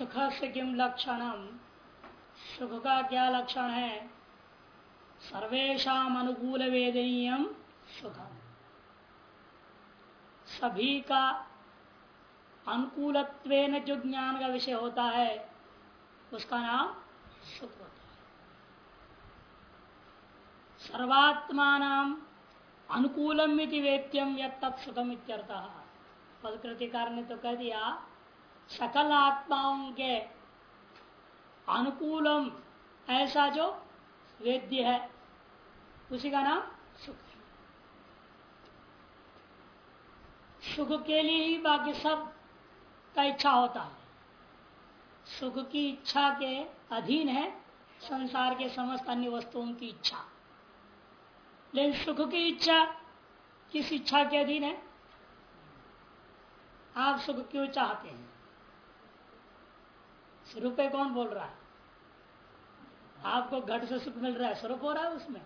सुख से किम लक्षणम सुख का क्या लक्षण है। सर्वेशा अनुकूल वेदनीय सुख सभी का अनुकूलत्व जो ज्ञान का विषय होता है, उसका नाम सुख होता है। सर्वात्मान अनुकूलम वेद्यम या तत्सुखम इत्यर्थ। पदकृतिकार ने तो कह दिया सकल आत्माओं के अनुकूलम, ऐसा जो वेद्य है। उसी का नाम सुख। सुख के लिए ही बाकी सब का इच्छा होता है। सुख की इच्छा के अधीन है संसार के समस्त अन्य वस्तुओं की इच्छा। लेकिन सुख की इच्छा किस इच्छा के अधीन है? आप सुख क्यों चाहते हैं? रुपए कौन बोल रहा है? आपको घट से सुख मिल रहा है, स्वरूप हो रहा है उसमें।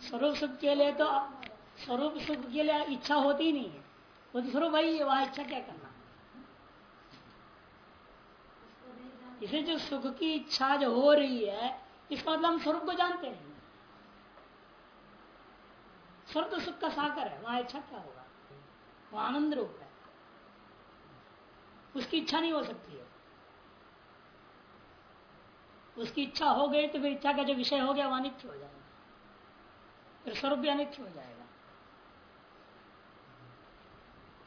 स्वरूप सुख के लिए तो स्वरूप सुख के लिए इच्छा होती ही नहीं है। वो तो स्वरूप भाई वहाँ इच्छा क्या करना? इसे जो सुख की इच्छा जो हो रही है, इसका मतलब हम स्वरूप को जानते हैं। स्वरूप तो सुख का साकर है, वहाँ इच्छा क्या होगा? वो आनंद रूप है। उसकी इच्छा नहीं हो सकती है। उसकी इच्छा हो गई तो फिर इच्छा का जो विषय हो गया वो अनित्य हो जाएगा। फिर स्वरूप भी अनित्य हो जाएगा।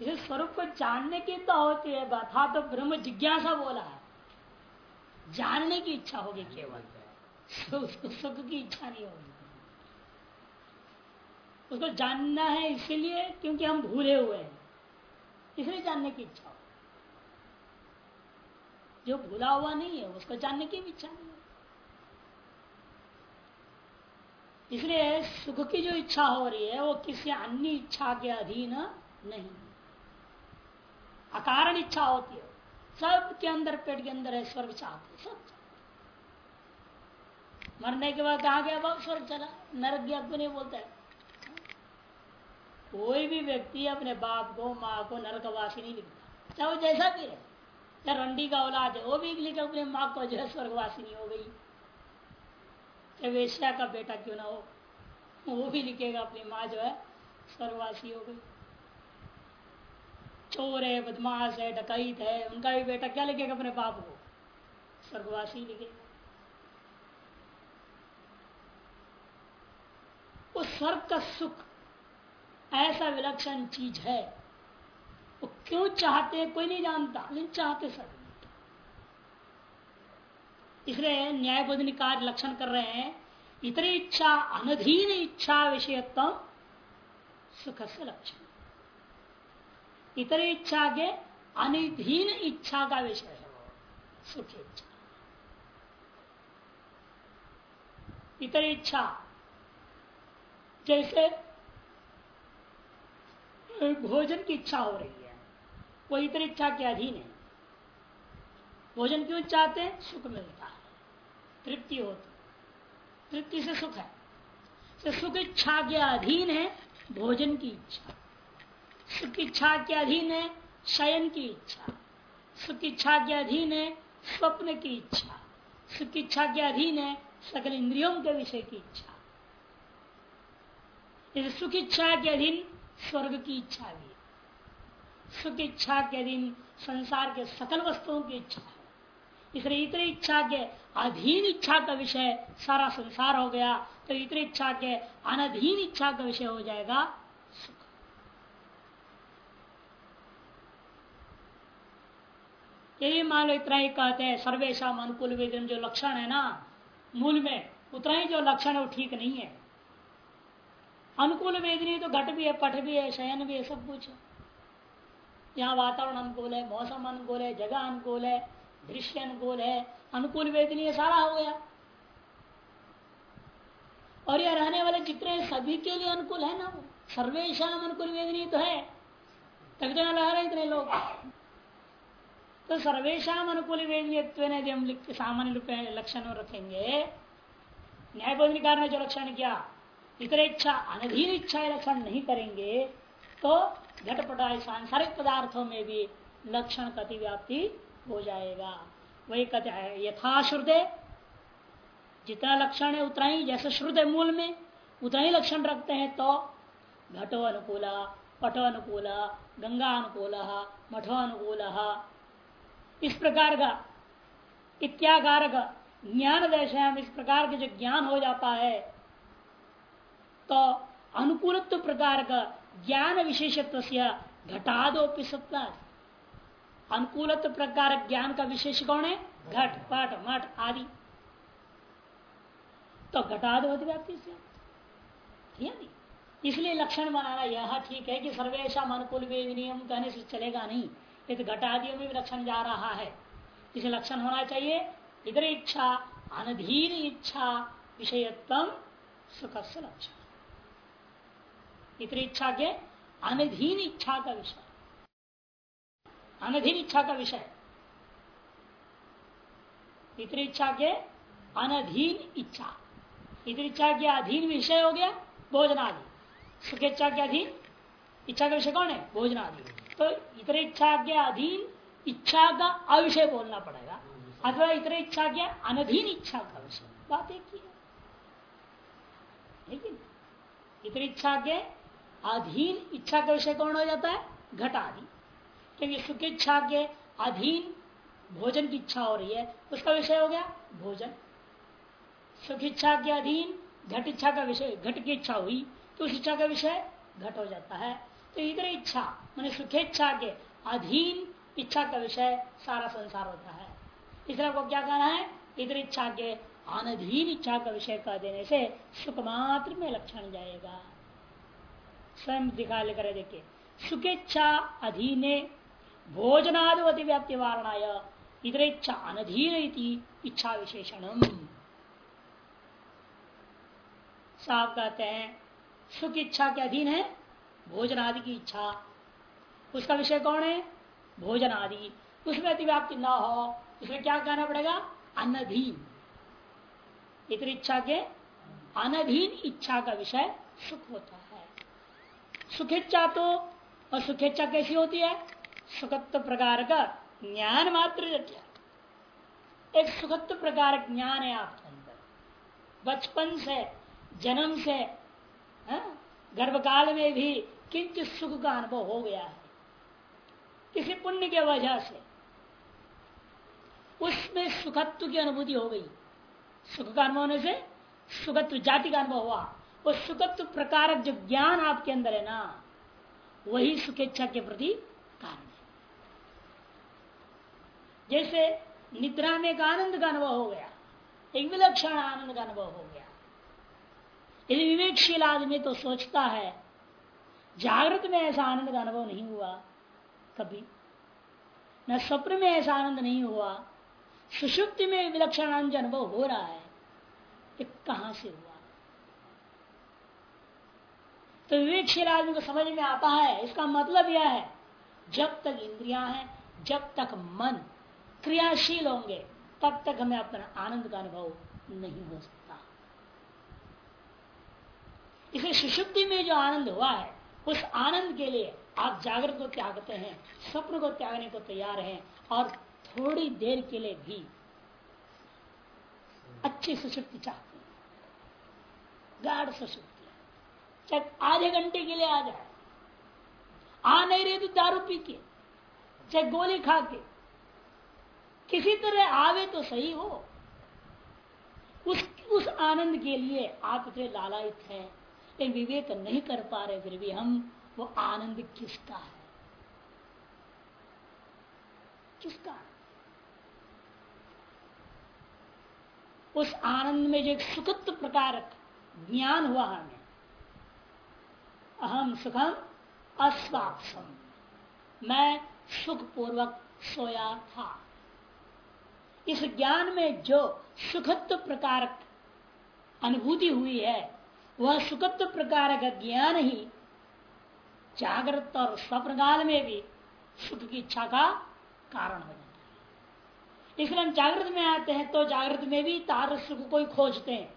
इसे स्वरूप को जानने की तो होती है हाँ तो ब्रह्म जिज्ञासा बोला है। जानने की इच्छा होगी केवल। सुख की इच्छा नहीं होगी। उसको जानना है इसीलिए क्योंकि हम भूले हुए हैं। इसलिए जानने की इच्छा जो भूला हुआ नहीं है, उसको जानने की भी इच्छा नहीं है। इसलिए सुख की जो इच्छा हो रही है, वो किसी अन्य इच्छा के अधीन नहीं अकारण इच्छा होती है। सब के अंदर, पेट के अंदर है, स्वर्ग चाहते सब मरने के बाद कहा गया? बहुत स्वर्ग चला। नरक गया, क्यों नहीं बोलता है? कोई भी व्यक्ति अपने बाप को, माँ को, नरकवासी नहीं लिखता। चाहे वो जैसा भी है या रंडी का औलाद है वो भी लिखा, अपने माँ को जो है स्वर्गवासी हो गई। चाहे वेश्या का बेटा क्यों ना हो? वो भी लिखेगा, अपनी माँ जो है स्वर्गवासी हो गई। चोर है, बदमाश है, डकैत है, उनका भी बेटा क्या लिखेगा अपने बाप को? स्वर्गवासी लिखेगा उस स्वर्ग का सुख, ऐसा विलक्षण चीज़ है वो क्यों चाहते कोई नहीं जानता, लेकिन चाहते सब। इसलिए न्याय कार्य लक्षण कर रहे हैं, इतनी इच्छा, अनधीन इच्छा विषयत्व सुख से लक्षण। इतनी इच्छा के अनिधीन इच्छा का विषय है, सुख इच्छा। इतनी इच्छा, जैसे भोजन की इच्छा हो रही है। वो इतनी इच्छा के अधीन है। भोजन क्यों चाहते हैं? सुख मिलता है। तृप्ति होती तृप्ति से सुख है। तो सुख इच्छा के अधीन है, भोजन की इच्छा। सुख इच्छा के अधीन है, शयन की इच्छा। सुख इच्छा के अधीन है, स्वप्न की इच्छा। सुख इच्छा के अधीन है, सकल इंद्रियों के विषय की इच्छा। सुख इच्छा के अधीन स्वर्ग की इच्छा भी सुख इच्छा के अधीन संसार के सकल वस्तुओं की इच्छा। है इसलिए इतनी इच्छा के अधीन इच्छा का विषय सारा संसार हो गया तो इतनी इच्छा के अनधीन इच्छा का विषय हो जाएगा सुख। यही मान लो इतना ही कहते हैं सर्वेशा अनुकूल वेदन जो लक्षण है ना, मूल में उतना ही जो लक्षण है वो ठीक नहीं है। अनुकूल वेदनी तो घट भी है, पट भी है, शयन भी है, सब कुछ है। यहाँ वातावरण अनुकूल है, मौसम अनुकूल है, जगह अनुकूल है, दृश्य अनुकूल है, अनुकूल वेदनीय सारा हो गया। और यह रहने वाले जितने सभी के लिए अनुकूल है ना? सर्वेशम अनुकूल वेदनीय तो है। तभी तो रह रहे इतने लोग। तो सर्वेशम अनुकूल वेदनीयत्व यदि हम सामान्य रूप में लक्षण रखेंगे। न्यायबोधनिकार ने जो लक्षण किया इतर इच्छा, अनधीन इच्छा लक्षण नहीं करेंगे तो घटपटा सांसारिक पदार्थों में भी लक्षण का अतिव्याप्ति हो जाएगा। वही कहते हैं, यथा श्रुदे जितना लक्षण है उतना ही, जैसे श्रुद मूल में उतना ही लक्षण रखते हैं तो घटो अनुकूल, पटो अनुकूल, गंगा अनुकूल, मठो अनुकूल। इस प्रकार का इत्याकार का ज्ञान दर्शन इस प्रकार के जो ज्ञान हो जाता है तो अनुकूलत्व प्रकार का ज्ञान विशेषत्व से घटादोपि सत्ता अनुकूलत्व प्रकार ज्ञान का विशेष कौन है? घट पट मठ आदि। तो घटादवत व्याप्ति से। इसलिए लक्षण बनाना यह ठीक है कि सर्वेशा अनुकूल नियम कहने से चलेगा नहीं। ये तो घटादियों में भी लक्षण जा रहा है। इसे लक्षण होना चाहिए। इधर इच्छा, अनधीन इच्छा विषयत्म सुख से लक्षण। इतर इच्छा के अनधीन इच्छा का विषय। अनधीन इच्छा का विषय। इतर इच्छा के अनधीन इच्छा। इतर इच्छा के अधीन विषय हो गया भोजन आदि सुख इच्छा के अधीन, इच्छा का विषय कौन है? भोजन आदि तो इतर इच्छा के अधीन इच्छा का अविषय बोलना पड़ेगा। अथवा इतर इच्छा के अनधीन इच्छा का विषय। बात एक ही है। इतर इच्छा के अधीन इच्छा का विषय कौन हो जाता है? घट आदि। क्योंकि सुख इच्छा के अधीन भोजन की इच्छा हो रही है, उसका विषय हो गया भोजन। सुख इच्छा के अधीन घट इच्छा का विषय, घट की इच्छा हुई तो उस इच्छा का विषय घट हो जाता है। तो इधर इच्छा, मैंने सुखेच्छा के अधीन इच्छा का विषय सारा संसार होता है। इसलिए आपको क्या कहना है? इधर इच्छा के अनधीन इच्छा का विषय कह देने से सुख मात्र में लक्षण जाएगा। स्वयं दिखा लेकर देखिए सुखेच्छा अधीने, भोजनादिवती व्याप्ति वारणा इधर इच्छा अनधीन इच्छा विशेषण साफ़ कहते हैं, सुख इच्छा के अधीन है भोजन आदि की इच्छा। उसका विषय कौन है? भोजन आदि उसमें अतिव्याप्ति ना हो, उसमें क्या कहना पड़ेगा? अनधीन। इतर इच्छा के, अनधीन इच्छा का विषय सुख होता है। सुखेच्छा तो और सुखेच्छा कैसी होती है? सुखत्व प्रकार का ज्ञान मात्र एक सुखत्व प्रकार ज्ञान है आपके अंदर। बचपन से जन्म से हाँ, गर्भकाल में भी किंचित सुख का अनुभव हो गया है। किसी पुण्य के वजह से उसमें सुखत्व की अनुभूति हो गई। सुख का अनुभव होने से सुखत्व जाति का अनुभव हुआ। वो सुखत्व प्रकारक जो ज्ञान आपके अंदर है ना, वही सुखेच्छा के प्रति कारण है। जैसे निद्रा में एक आनंद का अनुभव हो गया, एक विलक्षण आनंद का अनुभव हो गया। यदि विवेकशील आदमी तो सोचता है, जागृत में ऐसा आनंद का अनुभव नहीं हुआ कभी। न स्वप्न में ऐसा आनंद नहीं हुआ, सुषुप्ति में विलक्षण आनंद अनुभव हो रहा है कहाँ से हुआ? तो विवेकशील आदमी को समझ में आता है। इसका मतलब यह है, जब तक इंद्रियाँ हैं, जब तक मन क्रियाशील होंगे, तब तक हमें अपना आनंद का अनुभव नहीं हो सकता। इसे सुषुप्ति में जो आनंद हुआ है, उस आनंद के लिए आप जागृत को त्यागते हैं, स्वप्न को त्यागने को तैयार हैं और थोड़ी देर के लिए भी अच्छी सुषुप्ति चाहते हैं। गाढ़ सुषुप्ति चाहे आधे घंटे के लिए आ जाए आ नहीं रहे तो दारू पी के, चाहे गोली खा के। किसी तरह आवे तो सही हो। उस उस आनंद के लिए आप इतने लालायित हैं, लेकिन विवेक नहीं कर पा रहे, फिर भी हम, वो आनंद किसका है? किसका उस आनंद में जो एक सुखत्व प्रकार ज्ञान हुआ हमें अहम सुखम अस्वाक्षम मैं सुख पूर्वक सोया था। इस ज्ञान में जो सुखत्व प्रकार अनुभूति हुई है, वह सुखत्व प्रकार का ज्ञान ही जागृत और स्वप्न काल में भी सुख की इच्छा का कारण हो जाता है। इसलिए हम जागृत में आते हैं तो जागृत में भी तार सुख को ही खोजते हैं।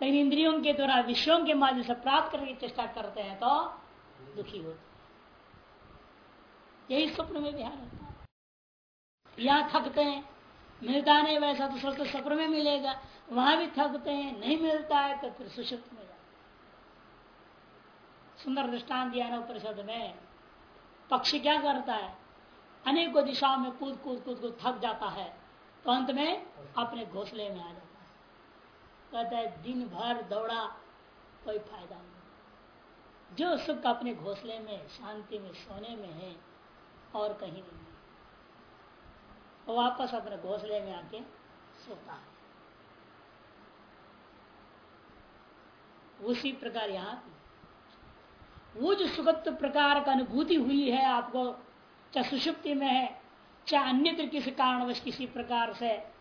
लेकिन इंद्रियों के द्वारा, विषयों के माध्यम से प्राप्त करने की चेष्टा करते हैं तो दुखी होते यही स्वप्न में विहार होता है। यहाँ थकते हैं, मिलता नहीं वैसा तो सोचते स्वप्न में मिलेगा। वहाँ भी थकते हैं, नहीं मिलता है तो फिर सुषुप्त में सुंदर दृष्टान दिया परिषद में। पक्षी क्या करता है? अनेकों दिशाओं में कूद कूद कूद कूद थक जाता है। तो अंत में अपने घोसले में आ जाता कहता है दिन भर दौड़ा, कोई फ़ायदा नहीं। जो सुख अपने घोसले में, शांति में, सोने में है, और कहीं नहीं। वो वापस अपने घोसले में आके सोता है। उसी प्रकार यहाँ वो जो सुगत प्रकार का अनुभूति हुई है आपको, चाहे सुषुप्ति में है, चाहे अन्य किसी कारणवश किसी प्रकार से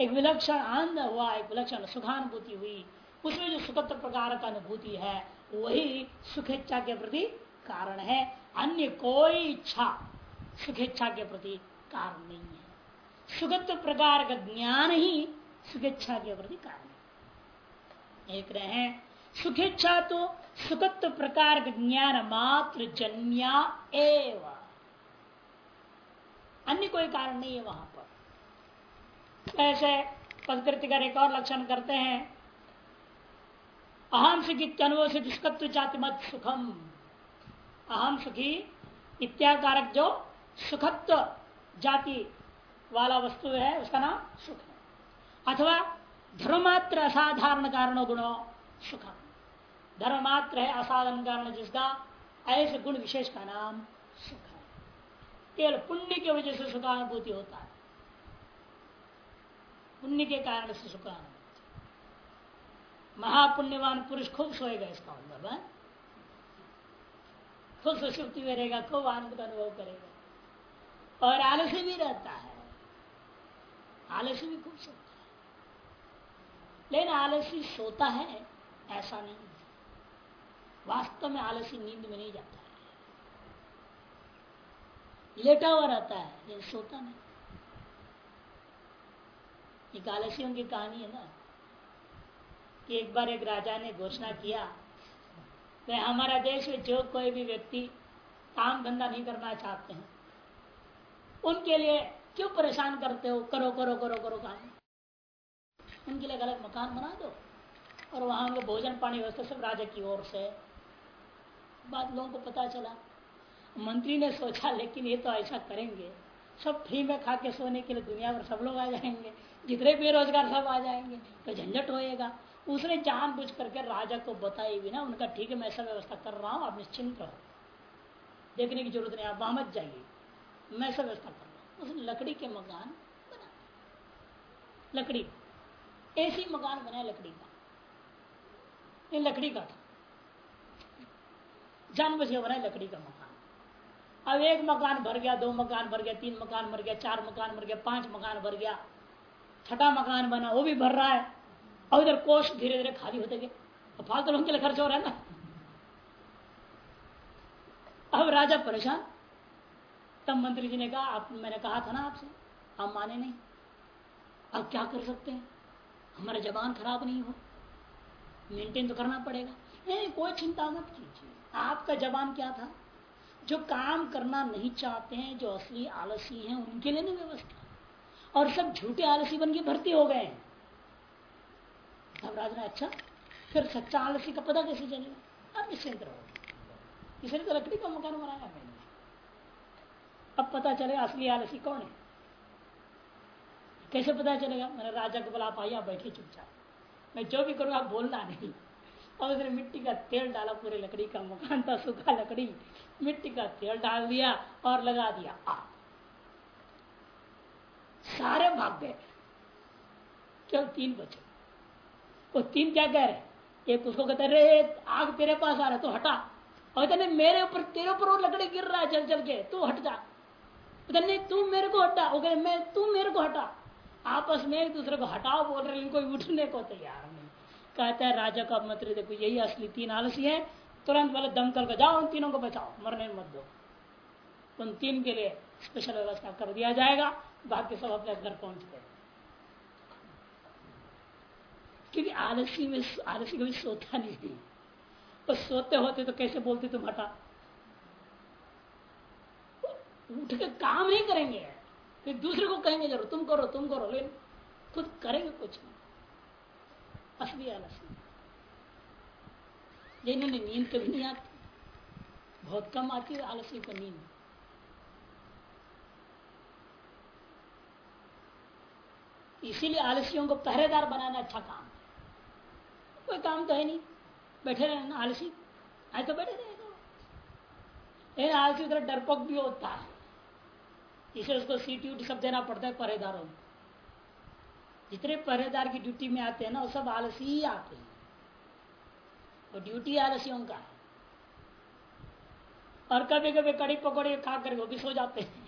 एक विलक्षण आनंद हुआ, एक विलक्षण सुखानुभूति हुई। उसमें जो सुखत्व प्रकार का अनुभूति है, वही सुखेच्छा के प्रति कारण है। अन्य कोई इच्छा सुखेच्छा के प्रति कारण नहीं है। सुखत्व प्रकार का ज्ञान ही सुखेच्छा के प्रति कारण एक रहे सुखेच्छा तो सुखत्व प्रकार का ज्ञान मात्र जन्या एवं। अन्य कोई कारण नहीं है वहाँ ऐसे पदकृति का एक और लक्षण करते हैं। अहम सुखी अनुभव से दुष्कत्व जाति मत सुखम। अहम सुखी इत्याकारक जो सुखत्व जाति वाला वस्तु है, उसका नाम सुख। है अथवा धर्मात्र असाधारण कारण गुणों सुखम धर्म मात्र है, असाधारण कारण जिसका ऐसे गुण विशेष का नाम सुख। है केवल पुण्य की वजह से सुखानुभूति होता है। पुण्य के कारण से सुखानुभूति महापुण्यवान पुरुष खूब सोएगा इसका मतलब है? खूब सुषुप्ति में रहेगा, खूब आनंद का अनुभव करेगा। और आलसी भी रहता है। आलसी भी खूब सोता है। लेकिन आलसी सोता है, ऐसा नहीं वास्तव में आलसी नींद में नहीं जाता है। लेटा हुआ रहता है, लेकिन सोता नहीं। एक आलसियों की कहानी है ना, कि एक बार एक राजा ने घोषणा किया कि हमारा देश में जो कोई भी व्यक्ति काम धंधा नहीं करना चाहते हैं, उनके लिए क्यों परेशान करते हो? करो करो करो करो काम। उनके लिए गलत मकान बना दो और वहाँ भोजन पानी व्यवस्था सब राजा की ओर से बात लोगों को पता चला। मंत्री ने सोचा, लेकिन ये तो ऐसा करेंगे। सब फ्री में खा के सोने के लिए दुनिया भर सब लोग आ जाएँगे। जितने बेरोजगार सब आ जाएँगे तो झंझट होएगा। उसने जान बुझ करके राजा को बताई भी ना उनका ठीक है, मैं ऐसा व्यवस्था कर रहा हूँ, आप निश्चिंत रहो। देखने की ज़रूरत नहीं, आप वहाँ मत जाइए। मैं ऐसा व्यवस्था कर रहा हूँ। उसने लकड़ी के मकान बना। लकड़ी। ऐसी मकान बनाया लकड़ी का। ये लकड़ी का था। जानबूझ के बनाए लकड़ी का मकान। अब एक मकान भर गया, दो मकान भर गया, तीन मकान भर गया, चार मकान भर गया, पाँच मकान भर गया। छठा मकान बना, वो भी भर रहा है। और इधर कोष धीरे धीरे खाली होते गए। फालतू लोगों के लिए खर्च हो रहा है ना। अब राजा परेशान। तब मंत्री जी ने कहा, आप, मैंने कहा था ना आपसे, आप माने नहीं। अब क्या कर सकते हैं? हमारा जबान खराब नहीं हो। मेंटेन तो करना पड़ेगा। नहीं, कोई चिंता मत कीजिए। आपका जबान क्या था? जो काम करना नहीं चाहते हैं, जो असली आलसी हैं, उनके लिए नहीं व्यवस्था। और सब झूठे आलसी बन के भर्ती हो गए। तब ने अच्छा फिर सच्चा आलसी का पता कैसे चलेगा? अब निश्चिंत रहो इसलिए तो लकड़ी का मकान बनाया मैंने। अब पता चलेगा असली आलसी कौन है? कैसे पता चलेगा? मैंने राजा को बोला आप आइए बैठे चुपचाप। मैं जो भी करूँगा बोलना नहीं। और उसने मिट्टी का तेल डाला, पूरे लकड़ी का मकान था, सूखा लकड़ी। मिट्टी का तेल डाल दिया और लगा दिया। आ सारे भाग गए। केवल तीन बचे। वो तीन क्या कह रहे एक उसको कहते रे आग तेरे पास आ रहा तो हटा। और कहते मेरे ऊपर, तेरे ऊपर वो लकड़ी गिर रहा है, चल चल के, तू हट जा। नहीं, तू मेरे को हटा। वो कहते मैं, तू मेरे को हटा। आपस में एक दूसरे को हटाओ, बोल रहे इनको उठने को तैयार नहीं। कहता है, राजा का मंत्री, देखो, यही असली तीन आलसी है। तुरंत वाले दमकल कर जाओ, उन तीनों को बचाओ, मरने मत दो। उन तीन के लिए स्पेशल व्यवस्था कर दिया जाएगा। बाकी सब अपने घर पहुँच गए। क्योंकि आलसी में आलसी कभी सोता नहीं। है तो सोते होते तो कैसे बोलते तुम हटा? उठ के काम नहीं करेंगे। फिर दूसरे को कहेंगे, ज़रूर, तुम करो तुम करो। लेकिन खुद करेंगे कुछ नहीं। असली आलसी। जिन्होंने नींद कभी नहीं आती। बहुत कम आती है आलसी को नींद। इसीलिए आलसियों को पहरेदार बनाना अच्छा काम है। कोई काम तो है नहीं। बैठे रहे आलसी। आए तो बैठे रहेगा लेकिन आलसी तरह डरपोक भी होता है। इसे उसको सीट उटी सब देना पड़ता है पहरेदारों में जितने पहरेदार की ड्यूटी में आते हैं ना, वो सब आलसी ही आते हैं। और ड्यूटी आलसियों का है। और कभी कभी कड़ी पकौड़े खा कर वो भी सो जाते हैं।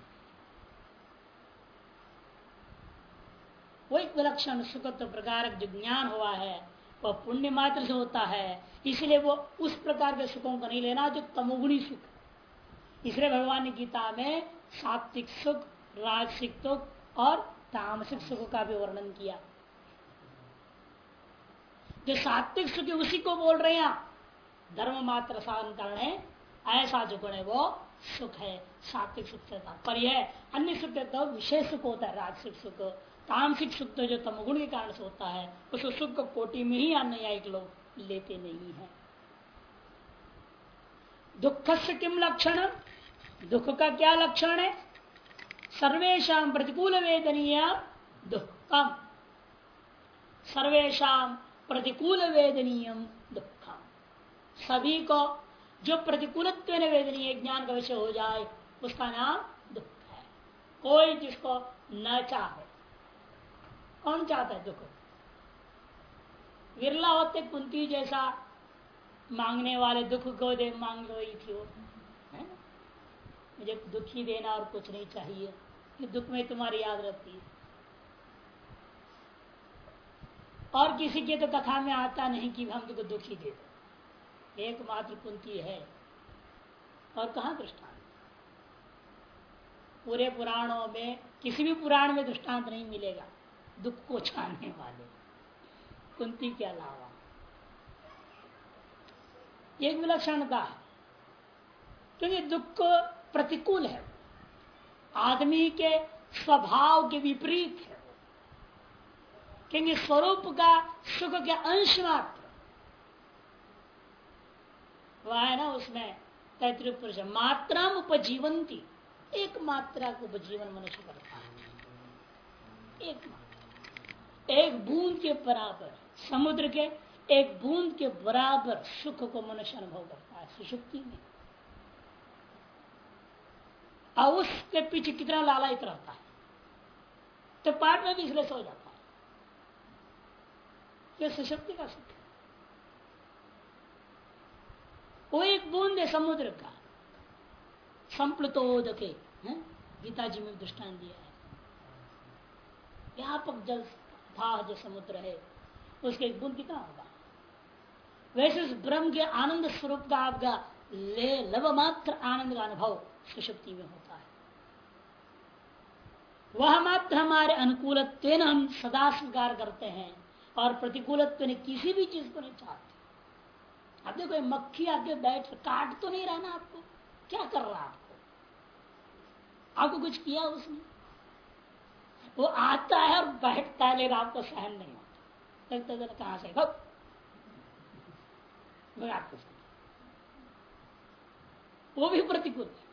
वो एक विलक्षण सुखत्व प्रकार जो ज्ञान हुआ है, वह पुण्य मात्र से होता है। इसलिए वो उस प्रकार के सुखों को नहीं लेना जो तमोगुणी सुख इसलिए भगवान ने गीता में सात्विक सुख, राजसिक सुख और तामसिक सुख का भी वर्णन किया। जो सात्विक सुख उसी को बोल रहे हैं धर्म मात्र साधन है, ऐसा जो गुण है, वो सुख है, सात्विक सुख से तात्पर्य है अन्य सुख तो विशेष सुख होता है, राजसिक सुख। तामसिक तो जो तमगुण के कारण से होता है, उस सुख को कोटि में ही अन्य लोग लेते नहीं है। दुख से किम लक्षण? दुख का क्या लक्षण है? सर्वेशा प्रतिकूल वेदनीय दुखम। सर्वेशा प्रतिकूल वेदनीय दुखम। सभी को जो प्रतिकूल वेदनीय ज्ञान का विषय हो जाए, उसका नाम दुख है। कोई जिसको न चाहे कौन चाहता है? दुख। विरला होते कुंती जैसा मांगने वाले दुख को दे मांग रही थी वो। है मुझे दुखी देना और कुछ नहीं चाहिए। कि दुख में तुम्हारी याद रहती है। और किसी के तो कथा में आता नहीं कि हम तुमको दुखी दे दो। एकमात्र कुंती है। और कहा दृष्टांत? पूरे पुराणों में किसी भी पुराण में दृष्टांत नहीं मिलेगा। दुख को छाने वाले। कुंती के अलावा। एक विलक्षणता है, क्योंकि दुख प्रतिकूल है। आदमी के स्वभाव के विपरीत है। क्योंकि स्वरूप का सुख के अंश मात्र। वह है ना, उसमें तैतृ पुरुष मात्रा उपजीवंती। एक मात्रा को उपजीवन मनुष्य करता है। एक मात्रा एक बूंद के बराबर समुद्र के, एक बूंद के बराबर सुख को मनुष्य अनुभव करता है। सुशुक्ति में और उसके पीछे कितना लालायित रहता है। तो पाठ में भी इसलिए सो जाता है। यह सुशक्ति का सुख वो एक बूंद है समुद्र का। संप्लुतोदके गीता जी में दृष्टान दिया है। व्यापक जल था जो समुद्र है। उसके एक गुण कितना होगा? वैसे उस ब्रह्म के आनंद स्वरूप का आपका ले, लव मात्र आनंद का अनुभव सुशक्ति में होता है। वह मात्र हमारे अनुकूल हम सदा स्वीकार करते हैं और प्रतिकूलत्व ने किसी भी चीज़ को नहीं चाहते। अब देखो मक्खी आके बैठ काट तो नहीं रहा ना आपको। क्या कर रहा आपको? आपको कुछ किया उसने? वो आता है और बैठता है, लेकिन आपको सहन नहीं होता। लगता कहा से? आपको वो भी प्रतिकूल है।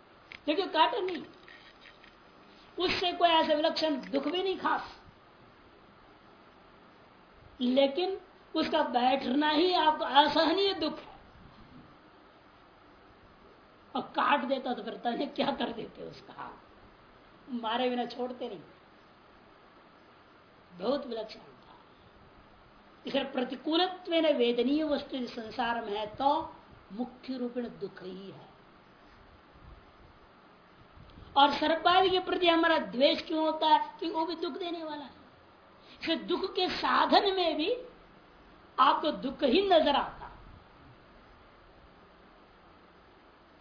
लेकिन काटे नहीं। उससे कोई ऐसे विलक्षण दुख भी नहीं खास। लेकिन उसका बैठना ही आपको असहनीय दुख है। और काट देता तो फिर क्या कर देते उसका? मारे बिना छोड़ते नहीं। बहुत विलक्षण था। इसलिए प्रतिकूल वेदनीय वस्तु संसार में है तो मुख्य रूप में दुख ही है। और सर्पादि के प्रति हमारा द्वेष क्यों होता है? कि वो भी दुख देने वाला है। इसलिए दुख के साधन में भी आपको दुख ही नज़र आता।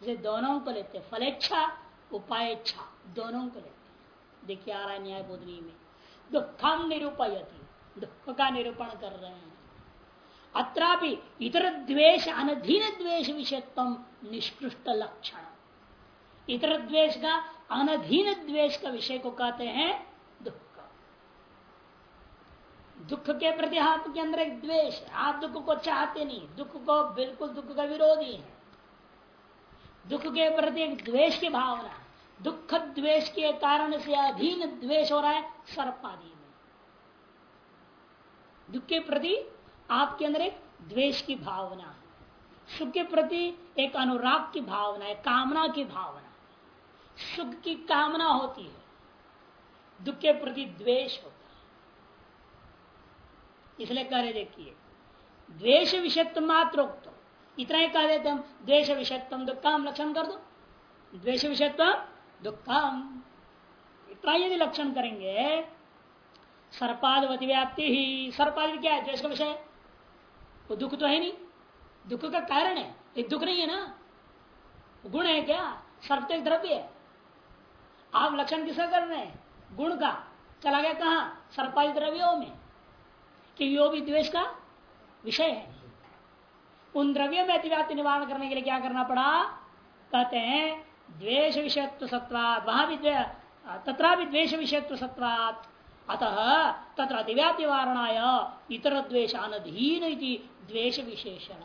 इसे दोनों को लेते फलेच्छा उपायच्छा दोनों को लेते देखिए आ रहा है न्याय बोधनी में। दुखम निरूपयती दुख का निरूपण कर रहे हैं। अत्रापि इतर द्वेष अनधीन द्वेष विषयत्व निष्कृष्ट लक्षण। इतर द्वेष का अनधीन द्वेष का विषय को कहते हैं दुख। दुख के प्रति आपके अंदर एक द्वेष आप दुख को चाहते नहीं, दुख को, बिल्कुल दुख का विरोधी है। दुख के प्रति एक द्वेष की भावना दुख द्वेष के कारण से अधीन द्वेष हो रहा है, सर्पादी में। दुख के प्रति आपके अंदर एक द्वेष की भावना है। सुख के प्रति एक अनुराग की भावना है, कामना की भावना सुख की कामना होती है, दुख के प्रति द्वेष होता है। इसलिए कह रहे देखिए, द्वेष विषयत्व मात्रोक्त इतना ही कह देते हम, द्वेष विषयत्व दुखम लक्षण कर दो। द्वेष विषयत्व दुखम इतना यदि लक्षण करेंगे सर्पाद व्याप्ति ही, सर्पाद क्या है? द्वेष का विषय वो दुख तो है नहीं। दुख का कारण है। ये दुख नहीं है ना? गुण है क्या? सर्प तो एक द्रव्य है। आप लक्षण किसका कर रहे हैं? गुण का। चला गया कहा? सर्पाद द्रव्यों में। कि यो भी द्वेष का विषय है। उन द्रव्यों में अतिव्याप्ति निवारण करने के लिए क्या करना पड़ा? कहते हैं द्वेष विषयत्व सत्वात वहाँ भी तथा भी द्वेष विषयत्व सत्वात अतः तथा अतिव्याप्ति वारणाय इतर द्वेश अनधीन द्वेष विशेषण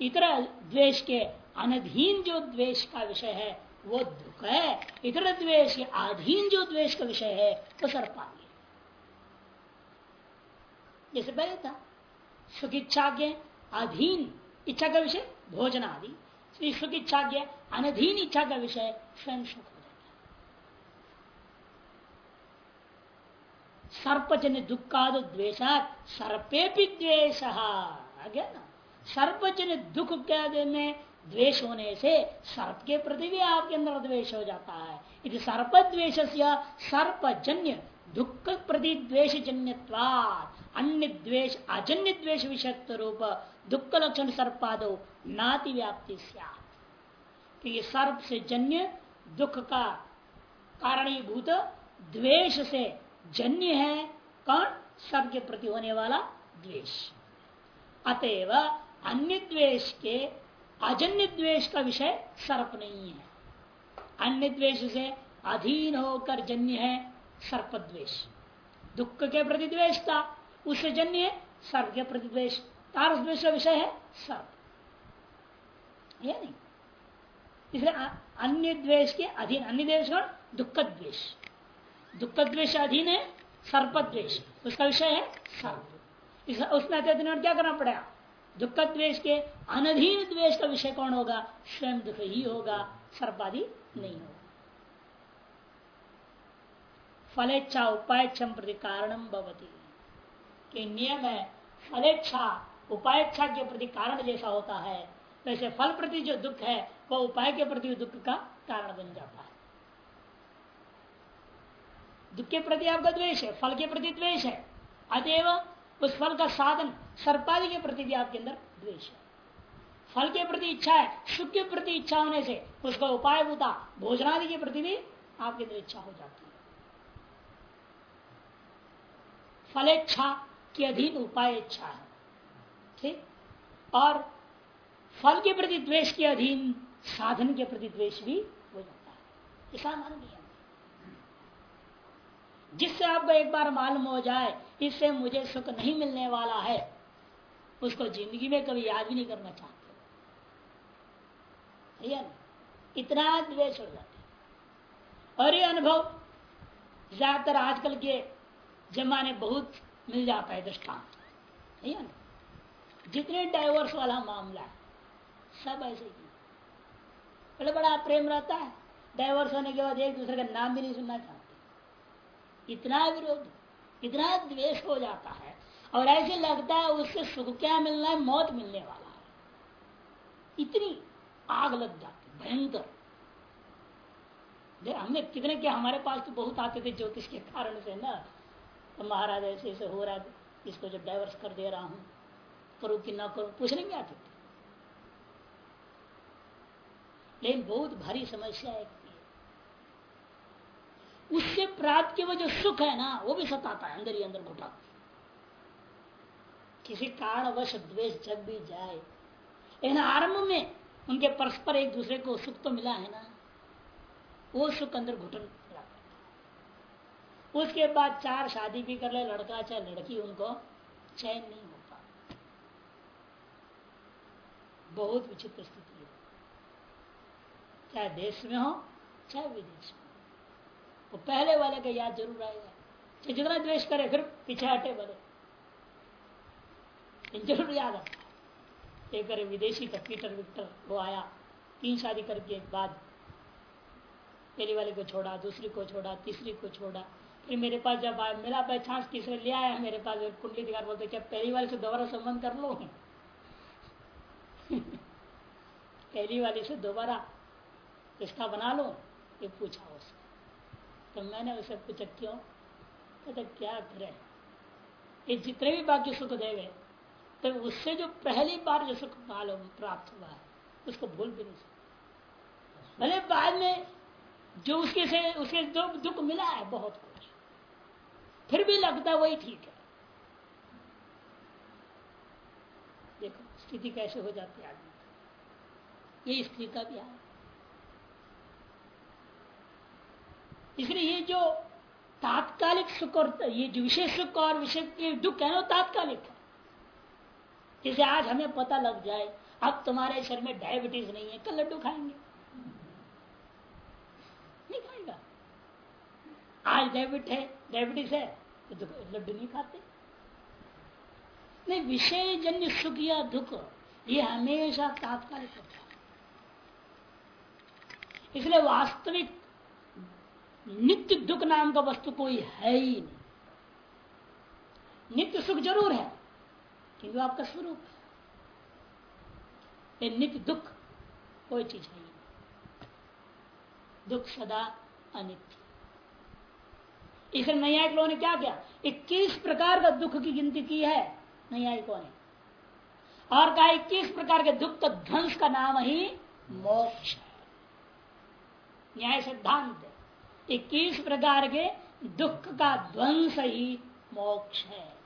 इतर द्वेष के अनधीन जो द्वेष का विषय है, वो दुख है। इतर द्वेष के अधीन जो द्वेष का विषय है, वो सर्पांगी जैसे पहले था, सुख इच्छा के अधीन इच्छा का विषय भोजन आदि सुख इच्छा के अनधीन इच्छा का विषय स्वयं सुख हो जाता है। सर्पजन्य दुखाद द्वेषात सर्पे भी द्वेश ना? सर्पजन्य दुख के में द्वेष होने से सर्प के प्रति भी आपके अंदर द्वेष हो जाता है। यदि सर्प द्वेश सर्पजन्य दुख प्रति द्वेश जन्यवाद अन्य द्वेश अजन्य द्वेश विषय रूप दुख लक्षण सर्पादो नाति व्याप्ति क्योंकि सर्प से जन्य, दुख का कारणीभूत, द्वेष से जन्य है, कौन? सर्प के प्रति होने वाला द्वेष। अतएव अन्य द्वेष के, अजन्य द्वेष का विषय सर्प नहीं है। अन्य द्वेष से अधीन होकर जन्य है सर्प द्वेष। दुख के प्रति द्वेष था, उससे जन्य सर्प के प्रति द्वेष। तार द्वेष का विषय है सर्प। ये नहीं। इसलिए अन्य द्वेष के अधीन, अन्य द्वेष का दुख द्वेष। दुख द्वेष अधीन है सर्प द्वेष। उसका विषय है सर्प। उसमें क्या करना पड़ेगा? दुख द्वेष के अनधीन द्वेष का विषय कौन होगा? स्वयं दुख ही होगा, सर्पादि नहीं होगा। फलेच्छा उपायक्षम प्रति कारणम भवती। नियम है फलेच्छा उपायच्छा के प्रति कारण जैसा होता है वैसे फल प्रति जो दुख है, वह उपाय के प्रति दुख का कारण बन जाता है। दुख के प्रति आपका द्वेष है, फल के प्रति द्वेष है। अतएव उस फल का साधन सर्पादि के प्रति भी आपके अंदर द्वेष है। फल के प्रति इच्छा है, सुख के प्रति इच्छा होने से उसका उपाय होता भोजनादि के प्रति भी आपके अंदर इच्छा हो जाती है। फलेच्छा के अधीन उपाय इच्छा है, ठीक? और फल के प्रति द्वेष के अधीन, साधन के प्रति द्वेष भी हो जाता है। ऐसा मान लिया जिससे आपको एक बार मालूम हो जाए, इससे मुझे सुख नहीं मिलने वाला है, उसको ज़िंदगी में कभी याद भी नहीं करना चाहते। इतना द्वेष हो जाते और ये अनुभव ज़्यादातर आजकल के जमाने बहुत मिल जाता है दृष्टांत। जितने डाइवर्स वाला मामला है सब ऐसे ही। पहले बड़ा प्रेम रहता है। डाइवर्स होने के बाद एक दूसरे का नाम भी नहीं सुनना चाहते। इतना विरोध, इतना द्वेष हो जाता है। और ऐसे लगता है उससे सुख क्या मिलना है? मौत मिलने वाला है। इतनी आग लग जाती, भयंकर। हमने कितने क्या हमारे पास तो बहुत आते थे ज्योतिष के कारण से ना। तो महाराज ऐसे ऐसे हो रहा है, इसको जब डाइवर्स कर दे रहा हूँ, करो कि ना करो पूछने में आते थे लेकिन बहुत भारी समस्या है। उससे प्राप्त के वो जो सुख है ना, वो भी सताता है, अंदर ही अंदर घुटा। किसी कारणवश द्वेष जब भी जाए। लेकिन आरंभ में उनके परस्पर एक दूसरे को सुख तो मिला है ना, वो सुख अंदर घुटन उसके बाद चार शादी भी कर ले, लड़का चाहे लड़की, उनको चैन नहीं होता। बहुत विचित्र स्थिति। चाहे देश में हो, चाहे विदेश में वो पहले वाले का याद ज़रूर आएगा। चाहे जितना द्वेष करे, फिर पीछे हटे बोले ज़रूर याद आता एक विदेशी का पीटर विक्टर, वो आया। तीन शादी करके एक बाद। पहली वाले को छोड़ा, दूसरी को छोड़ा, तीसरी को छोड़ा। फिर मेरे पास जब आया, मेरा पहचान तीसरे ले आया मेरे पास। कुंडली दिखार बोलते, क्या पहली वाले से दोबारा संबंध कर लो पहली वाली से दोबारा रिश्ता बना लो? ये पूछा उसने। तो मैंने उसे पूछा, क्यों? कहते, क्या करे? ये जितने भी बाकी सुख देवे तो उससे जो पहली बार जो सुख मालूम, प्राप्त हुआ है, उसको भूल भी नहीं सकता। भले बाद में जो उसके से, उसके जो दुख मिला है, बहुत कुछ, फिर भी लगता वही ठीक है। देखो, स्थिति कैसे हो जाती है आदमी ये स्त्री का भी है इसलिए ये जो तात्कालिक सुख और ये जो विशेष सुख और विषय दुख है ना तात्कालिक है। जैसे आज हमें पता लग जाए, अब तुम्हारे शरीर में डायबिटीज़ नहीं है, कल लड्डू खाएँगे। नहीं खाएगा। आज डायबिट है डायबिटीज़ है तो लड्डू नहीं खाते। नहीं विषय जन्य सुख या दुख, ये हमेशा तात्कालिक होता है। इसलिए वास्तविक नित्य दुख नाम का वस्तु कोई है ही नहीं। नित्य सुख ज़रूर है, किंतु आपका स्वरूप है। ये नित्य दुख कोई चीज़ नहीं दुख सदा अनित्य। इसलिए नैयायिक लोगों ने क्या किया? इक्कीस प्रकार का दुख की गिनती की है नैयायिकों ने। और कहा, इक्कीस प्रकार के दुख का ध्वंस का नाम ही मोक्ष है। न्याय सिद्धांत इक्कीस प्रकार के दुख का ध्वंस ही मोक्ष है।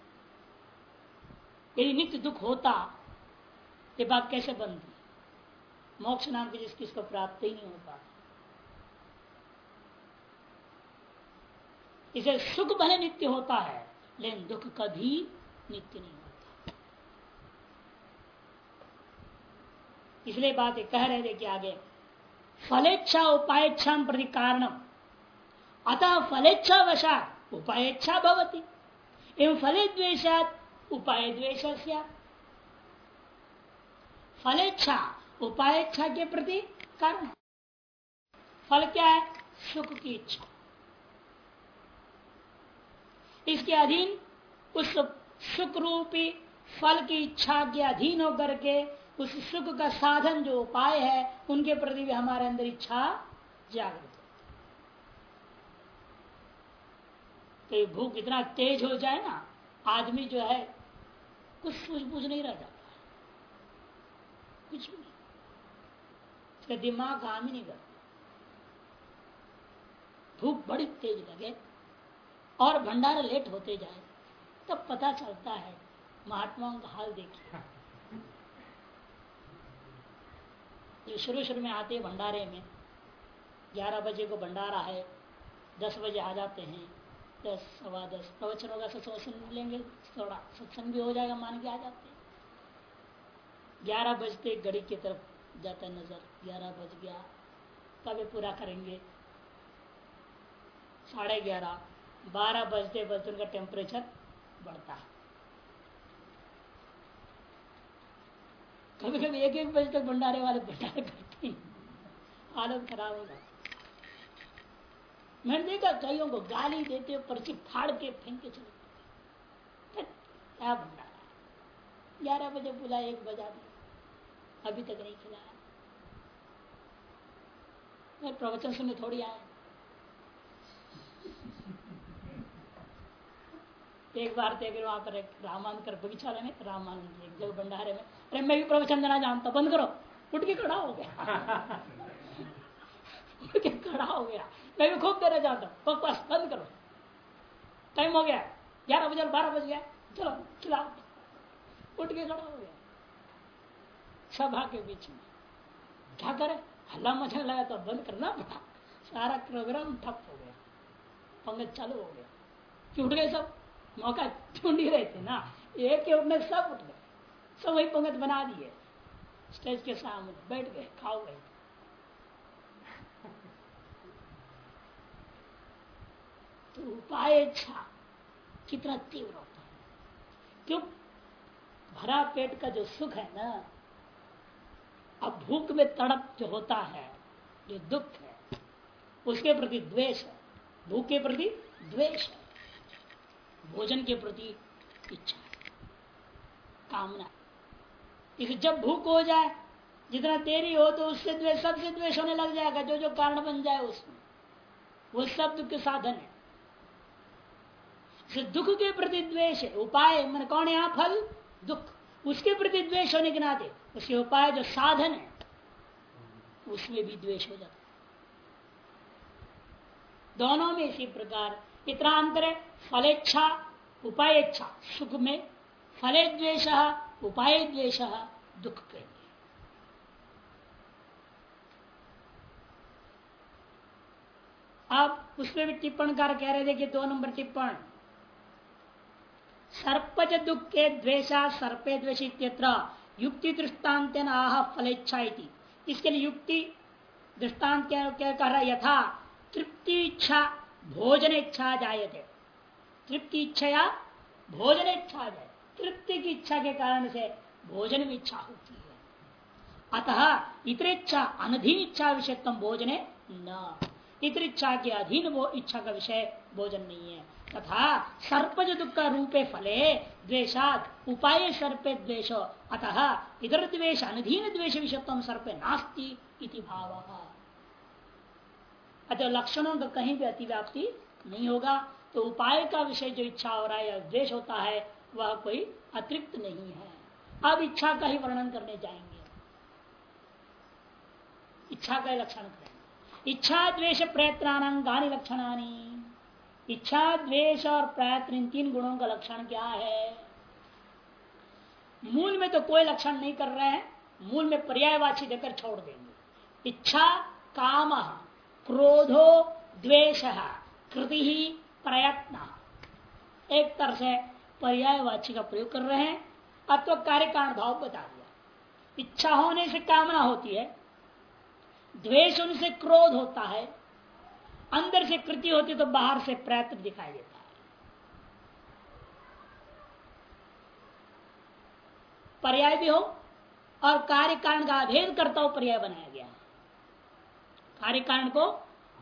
यदि नित्य दुख होता, ये बात कैसे बनती? मोक्ष नाम की जिसकी इसको प्राप्त ही नहीं हो पाता। इसे सुख भले नित्य होता है, लेकिन दुख कभी नित्य नहीं होता। इसलिए बात कह रहे थे कि आगे, फलेच्छा उपायच्छा प्रति कारणम। अतः फलेच्छा वशा उपायच्छा भवती। एवं फले द्वेशात उपाय द्वेश फलेच्छा, उपायच्छा के प्रति कारण फल क्या है? सुख की इच्छा। इसके अधीन, उस सुख रूपी फल की इच्छा के अधीन होकर के, उस सुख का साधन जो उपाय है, उनके प्रति भी हमारे अंदर इच्छा जागृत। तो भूख इतना तेज हो जाए ना, आदमी जो है, कुछ सूझ बूझ नहीं रह जाता कुछ भी नहीं। उसका दिमाग काम ही नहीं करता। भूख बड़ी तेज लगे, और भंडारा लेट होते जाए, तब पता चलता है, महात्माओं का हाल देखिए। जो शुरू शुरू में आते भंडारे में, ग्यारह बजे को भंडारा है, दस बजे आ जाते हैं दस सवा दस प्रवचन होगा सत्संग लेंगे, थोड़ा सत्संग भी हो जाएगा, मान के आ जाते ग्यारह बजते घड़ी की तरफ़ जाता है नज़र, ग्यारह बज गया। कभी पूरा करेंगे। साढ़े ग्यारह, बारह बजते बजते उनका टेम्परेचर बढ़ता है। कभी कभी एक एक बजे तक भंडारे वाले भंडारे करते हैं। हालत खराब हो मैंने देखा कईयों को गाली देते पर्ची फाड़ के फेंक के चले क्या भंडारा? ग्यारह बजे बुला एक बजा दिया। अभी तक नहीं खिलाया मैं प्रवचन सुनने थोड़ी आया एक बार थे फिर वहाँ पर एक रामान कर बगीचा में रामान एक जगह भंडारे में। अरे मैं भी प्रवचन देना जानता बंद करो। उठ के खड़ा हो गया। उठ के खड़ा हो गया। मैं भी खूब देना चाहता हूँ। बस बंद करो। टाइम हो गया। ग्यारह बजे बारह बज गया। चलो खिलाओ उठ के खड़ा हो गया। सभा के बीच में। क्या करे? हल्ला मचा लगा तो बंद करना पड़ा। सारा प्रोग्राम ठप हो गया। पंगत चालू हो गया। उठ गए सब? मौका ढूंढ ही रहे थे ना। एक के उठने सब उठ गए। सब वही पंगत बना दिए। स्टेज के सामने बैठ गए, खाओ गए। तो उपाय इच्छा कितना तीव्र होता है। क्यों? भरा पेट का जो सुख है ना, अब भूख में तड़प जो होता है, जो दुख है, उसके प्रति द्वेष है। भूख के प्रति द्वेष है। भोजन के प्रति इच्छा कामना इसे जब भूख हो जाए, जितना देरी हो तो उससे द्वेष सबसे द्वेष होने लग जाएगा। जो जो कारण बन जाए उसमें। वो सब दुख के साधन है। दुख के प्रति द्वेष, उपाय, मन कौन है यहाँ? फल, दुख। उसके प्रति द्वेष होने के नाते, उसके उपाय जो साधन है, उसमें भी द्वेष हो जाता दोनों में इसी प्रकार, इतना अंतर है, फलेच्छा उपाय इच्छा सुख में। फले द्वेश उपाय द्वेश दुख के लिए। आप उसमें भी टिप्पण कार कह रहे थे कि दो नंबर टिप्पण। सर्पज दुख द्वेषा सर्पे द्वेष युक्ति दृष्टांत आह फलेच्छा इसके लिए युक्ति दृष्टांत क्या कह रहा यथा तृप्ति इच्छा भोजन इच्छा जायते। तृप्ति इच्छा या भोजन इच्छा जाए तृप्ति की इच्छा के कारण से भोजन में इच्छा होती है। अतः इतर इच्छा अनधीन इच्छा विषयत्म भोजन न। इतर इच्छा के अधीन वो इच्छा का विषय भोजन नहीं है। तथा सर्पज दुख रूपे फले द्वेशात उपाय सर्पे द्वेश अतः इधर द्वेश अनधीन द्वेश विषयत्म सर्पे नास्ती भाव। अतः लक्षणों का कहीं भी अतिव्याप्ति नहीं होगा। तो उपाय का विषय जो इच्छा हो रहा है या द्वेश होता है, वह कोई अतिरिक्त नहीं है। अब इच्छा का ही वर्णन करने जाएँगे। इच्छा का लक्षण करें इच्छा, द्वेष, प्रयत्नानी लक्षणानी। इच्छा, द्वेष और प्रयत्न, इन तीन गुणों का लक्षण क्या है? मूल में तो कोई लक्षण नहीं कर रहे हैं, मूल में पर्यायवाची देकर छोड़ देंगे। इच्छा, काम, क्रोधो, द्वेष, कृति ही प्रयत्न। एक तरह से पर्यायवाची का प्रयोग कर रहे हैं अब तो कार्य कारण भाव बता दिया। इच्छा होने से कामना होती है, द्वेष होने से क्रोध होता है अंदर से कृति होती तो बाहर से प्रयत्न दिखाई देता। पर्याय भी हो और कार्य कारण का अभेद करता हो पर्याय बनाया गया कार्य कारण को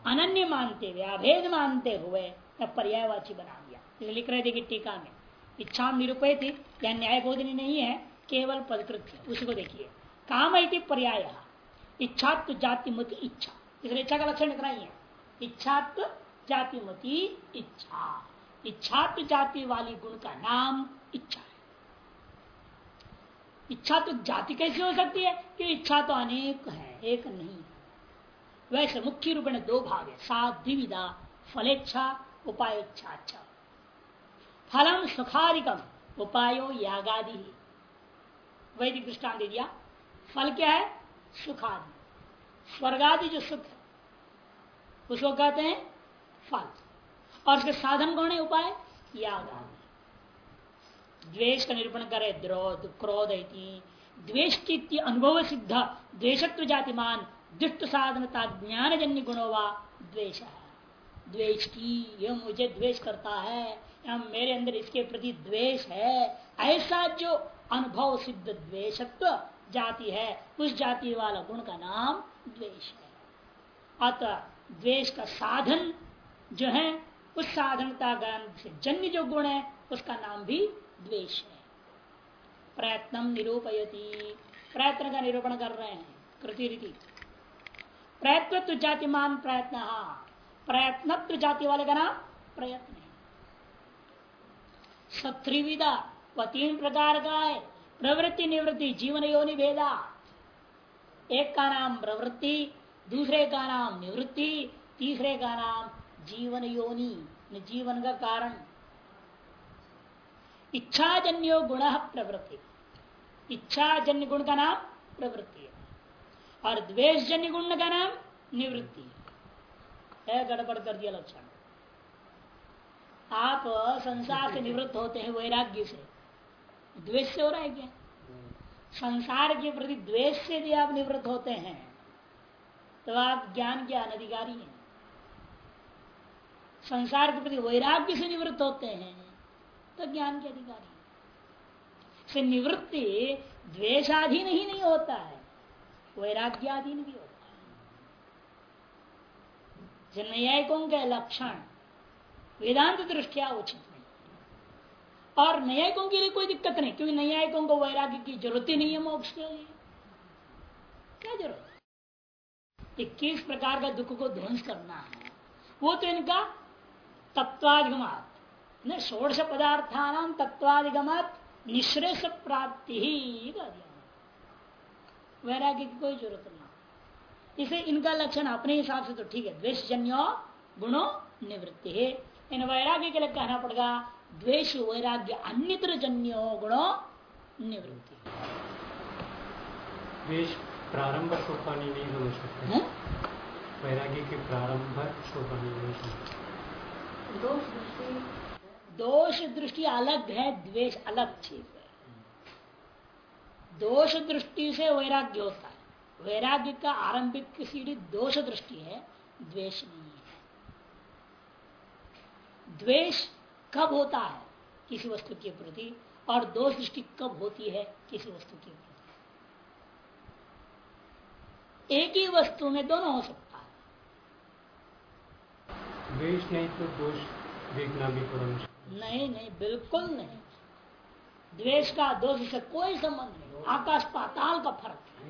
अनन्य मानते हुए, अभेद मानते हुए पर्यायवाची बना दिया। लिख रहे थे कि टीका में इच्छा निरुपय थी, या न्याय बोधनी नहीं है, केवल पदकृत उसी को देखिए। काम इति पर्याय इच्छा तो जाति मत इच्छा। इसलिए इच्छा का लक्षण इतना ही है। इच्छात्व जाति मती इच्छा। इच्छात्व जाति वाली गुण का नाम इच्छा है। इच्छा तो जाति कैसे हो सकती है? कि इच्छा तो अनेक है, एक नहीं। वैसे मुख्य रूप में दो भाग है साधिविदा फलेच्छा उपाय अच्छा। फलम सुखादिकम, उपायो यागादि वैदिक दृष्टान दे दिया। फल क्या है? सुखादि। स्वर्गादि जो सुख है उसको कहते हैं, फल। और उसके साधन कौन है? उपाय? याग द्वेष का निरूपण करे द्रोध क्रोध द्वेष की अनुभव सिद्ध द्वेशत्व जातिमान। दुष्ट साधनता ज्ञान जन्य गुणों व द्वेष। की यह मुझे द्वेष करता है। या मेरे अंदर इसके प्रति द्वेष है। ऐसा जो अनुभव सिद्ध द्वेषत्व जाति है, उस जाति वाला गुण का नाम द्वेष है। अतः द्वेष का साधन जो है, उस साधनता से जन्य जो गुण है, उसका नाम भी द्वेष है। प्रयत्न निरूपयती। प्रयत्न का निरूपण कर रहे हैं, कृति रीति। प्रयत्न जातिमान प्रयत्न प्रयत्न जाति वाले का नाम प्रयत्न है। सत्रिविदा वह तीन प्रकार का है। प्रवृत्ति निवृत्ति, जीवन योनि भेदा। एक का नाम प्रवृत्ति दूसरे का नाम निवृत्ति तीसरे का नाम जीवन योनि जीवन का कारण। इच्छा इच्छाजन्यो गुण प्रवृत्ति। इच्छाजन्य गुण का नाम प्रवृत्ति है। और द्वेषजन्य गुण का नाम निवृत्ति है। है गड़बड़ कर दिया लक्षण। आप संसार से निवृत्त होते हैं वैराग्य से। द्वेष से हो रहा है क्या? संसार के प्रति द्वेष से भी आप निवृत्त होते हैं। तो आप ज्ञान के अनधिकारी हैं। संसार के प्रति वैराग्य से निवृत्त होते हैं तो ज्ञान के अधिकारी से निवृत्ति द्वेशाधीन ही नहीं होता है, वैराग्याधीन भी होता है। न्यायिकों के लक्षण वेदांत दृष्टिया उचित नहीं। और न्यायिकों के लिए कोई दिक्कत नहीं, क्योंकि न्यायिकों को वैराग्य की ज़रूरत ही नहीं है मोक्ष के लिए। क्या ज़रूरत? किस प्रकार का दुख को ध्वंस करना है। वो तो इनका तत्वाधिगमात षोड़श पदार्थान तत्वाधिगमात निश्रेष प्राप्ति ही वैराग्य की कोई ज़रूरत नहीं इसे इनका लक्षण अपने हिसाब से तो ठीक है। द्वेश जन्यो गुणो निवृत्ति है। इन वैराग्य के लिए कहना पड़ेगा द्वेश वैराग्य अन्यत्र जन्यो गुणो निवृत्ति प्रारंभ सोपानी नहीं समझ सकते। वैराग्य के प्रारंभ सोपानी नहीं समझ दोष दृष्टि। दोष दृष्टि अलग है द्वेष अलग चीज़ है। दोष दृष्टि से वैराग्य होता है। वैराग्य का आरंभिक सीढ़ी दोष दृष्टि है द्वेष नहीं है। द्वेष कब होता है? किसी वस्तु के प्रति और दोष दृष्टि कब होती है? किसी वस्तु के प्रति। एक ही वस्तु में दोनों हो सकता है। द्वेष नहीं तो दोष देखना भी नहीं नहीं बिल्कुल नहीं। द्वेष का दोष से कोई संबंध नहीं। आकाश पाताल का फ़र्क है।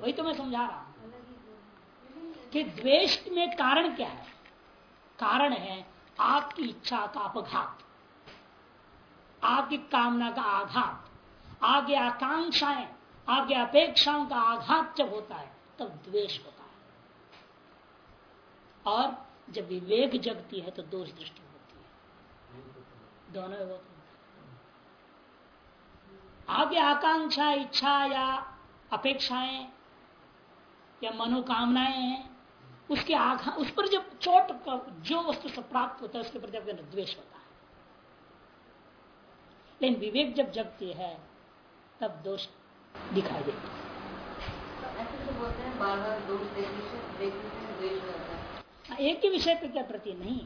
वही तो मैं समझा रहा हूँ। कि द्वेष में कारण क्या है? कारण है आपकी इच्छा का अपघात। आपकी कामना का आघात। आपकी आकांक्षाएँ आपकी अपेक्षाओं का आघात जब होता है तब द्वेष होता है। और जब विवेक जगती है तो दोष दृष्टि होती है। दोनों आपकी आकांक्षा इच्छा या अपेक्षाएँ या मनोकामनाएँ हैं उसके आघा उस पर जब चोट जो वस्तु से प्राप्त होता है उसके प्रति आपका द्वेष होता है। लेकिन विवेक जब जगती है तब दोष दिखाई देता हाँ, एक ही विषय पर क्या प्रति नहीं।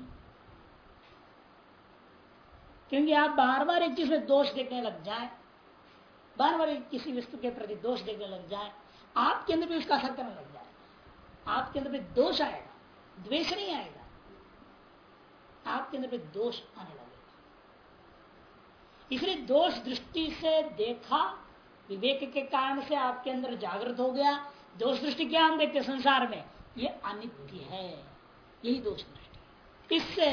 क्योंकि आप बार बार एक चीज़ में दोष देखने लग जाए बार बार किसी वस्तु के प्रति दोष देखने लग जाए, आपके अंदर भी उसका असर करने लग जाए। आपके अंदर में दोष आएगा, द्वेष नहीं आएगा, आपके अंदर में दोष आने लगेगा। इसलिए दोष दृष्टि से देखा विवेक के कारण से आपके अंदर जागृत हो गया दोष दृष्टि क्या हम देखते संसार में? ये अनित्य है। यही दोष दृष्टि इससे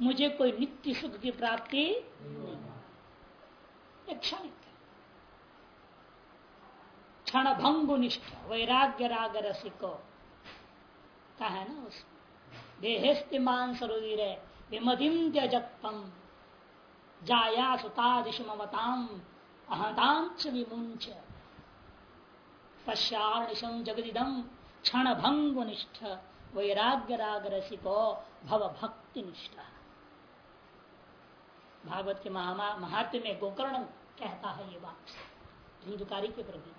मुझे कोई नित्य सुख की प्राप्ति नहीं। क्षण भंगुनिष्ठ वैराग्य राग रसिको। का है ना उस देहस्तिमान सरुदीर विमदिम त्यजत्तम जाया सुतादिश ममताम। अहतांच विमुंच पश्चार्निशम जगदिदम क्षण भंग निष्ठ वैराग्य राग रसिको भव भक्ति निष्ठ भागवत के महात्म में गोकर्ण कहता है ये बात। हिंदुकारी के प्रति।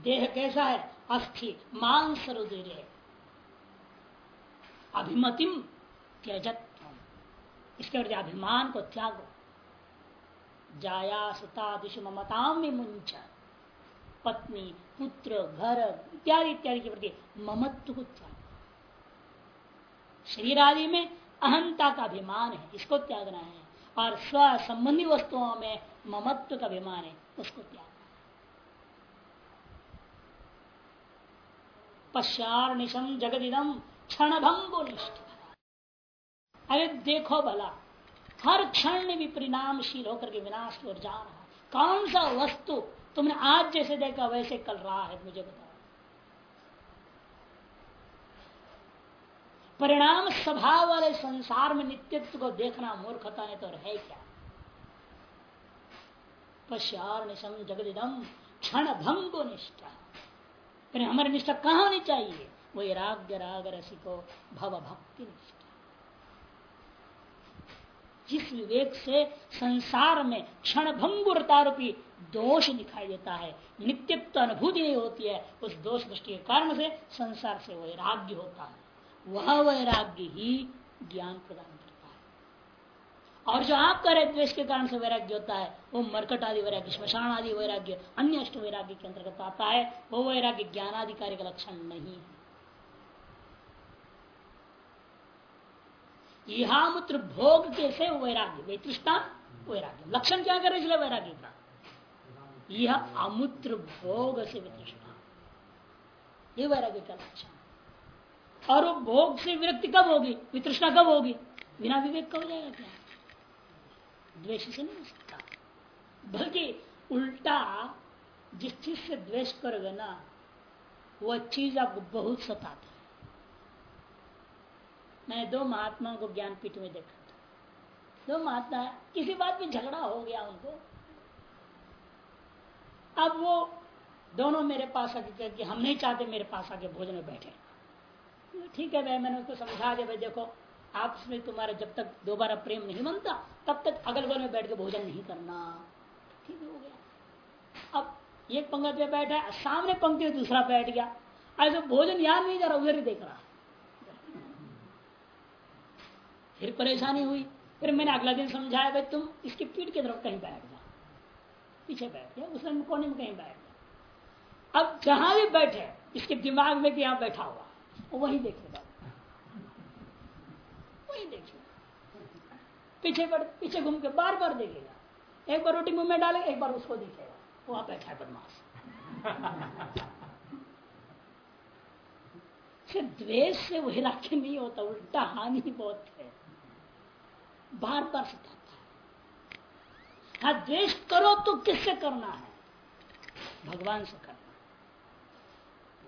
देह कैसा है? अस्थि मांस रुदिर अभिमतिम त्यजत इसके प्रति अभिमान को त्यागो। जाया सुता दिश ममताम में मुंच पत्नी, पुत्र, घर, इत्यादि इत्यादि के प्रति ममत्व को त्याग शरीर आदि में अहंता का अभिमान है, इसको त्यागना है। और स्व संबंधी वस्तुओं में ममत्व का अभिमान है, उसको त्याग पश्चार निशम जगदिदम क्षण भंगो अरे देखो भला हर क्षण भी परिणामशील होकर के विनाश की ओर जा रहा है। कौन सा वस्तु तुमने आज जैसे देखा, वैसे कल रहा है, मुझे बताओ। परिणाम स्वभाव वाले संसार में नित्यत्व को देखना मूर्खता ने तो है क्या? पश्चार निशम जगदिदम क्षण भंगो निष्ठा। हमारी निष्ठा कहा होनी चाहिए? वैराग्य राग रसिको भव भक्ति निष्ठा। जिस विवेक से संसार में क्षण भंगुरता रूपी दोष दिखाई देता है, नित्यत्व अनुभूति नहीं होती है, उस दोष दृष्टि के कारण से संसार से वैराग्य होता है। वह वैराग्य ही ज्ञान प्रदान करता है। और जो आप करे द्वेष के कारण से वैराग्य होता है, वो मरकट आदि वैराग्य, श्मशान आदि वैराग्य, अन्य अष्ट वैराग्य के अंतर्गत आता है, वो वैराग्य ज्ञानाधिकारी का लक्षण नहीं है। मूत्र भोग कैसे वैराग्य। वे तृष्णा वैराग्य। लक्षण क्या करे इसलिए वैराग्य का यह अमूत्र भोग से वितृष्णा ये वैराग्य का लक्षण और भोग से विरक्ति कब होगी? वितृष्णा कब होगी? बिना विवेक कब जाएगा क्या? द्वेष से नहीं हो सकता। बल्कि उल्टा जिस चीज़ से द्वेष करोगे ना वह चीज़ आपको बहुत सताता मैंने दो महात्माओं को ज्ञानपीठ में देखा था। दो महात्मा, किसी बात में झगड़ा हो गया उनको। अब वो दोनों मेरे पास आके कि हम नहीं चाहते मेरे पास आके भोजन में बैठे। ठीक है भाई, मैंने उसको समझा दिया, भाई देखो आपस में तुम्हारा जब तक दोबारा प्रेम नहीं बनता, तब तक अगल बगल में बैठ के भोजन नहीं करना। ठीक हो गया। अब एक पंक्ति में बैठा, सामने पंक्ति में दूसरा बैठ गया। ऐसे भोजन याद नहीं जा रहा, उधर ही देख रहा। फिर परेशानी हुई। फिर मैंने अगला दिन समझाया, भाई तुम इसकी पीठ की तरफ़ कहीं बैठ जाओ। पीछे बैठ गया उसने कोने में कहीं बैठ गया अब जहाँ भी बैठे, इसके दिमाग में कि यहाँ बैठा हुआ वही देखेगा वही देखेगा पीछे पर पीछे घूम के बार बार देखेगा एक बार रोटी मुँह में डाले, एक बार उसको देखेगा वहाँ बैठा है बदमाश। द्वेष से वही राख्य नहीं होता उल्टा हानि बहुत बार बार सताता है। हाँ द्वेष करो तो किससे करना है? भगवान से करना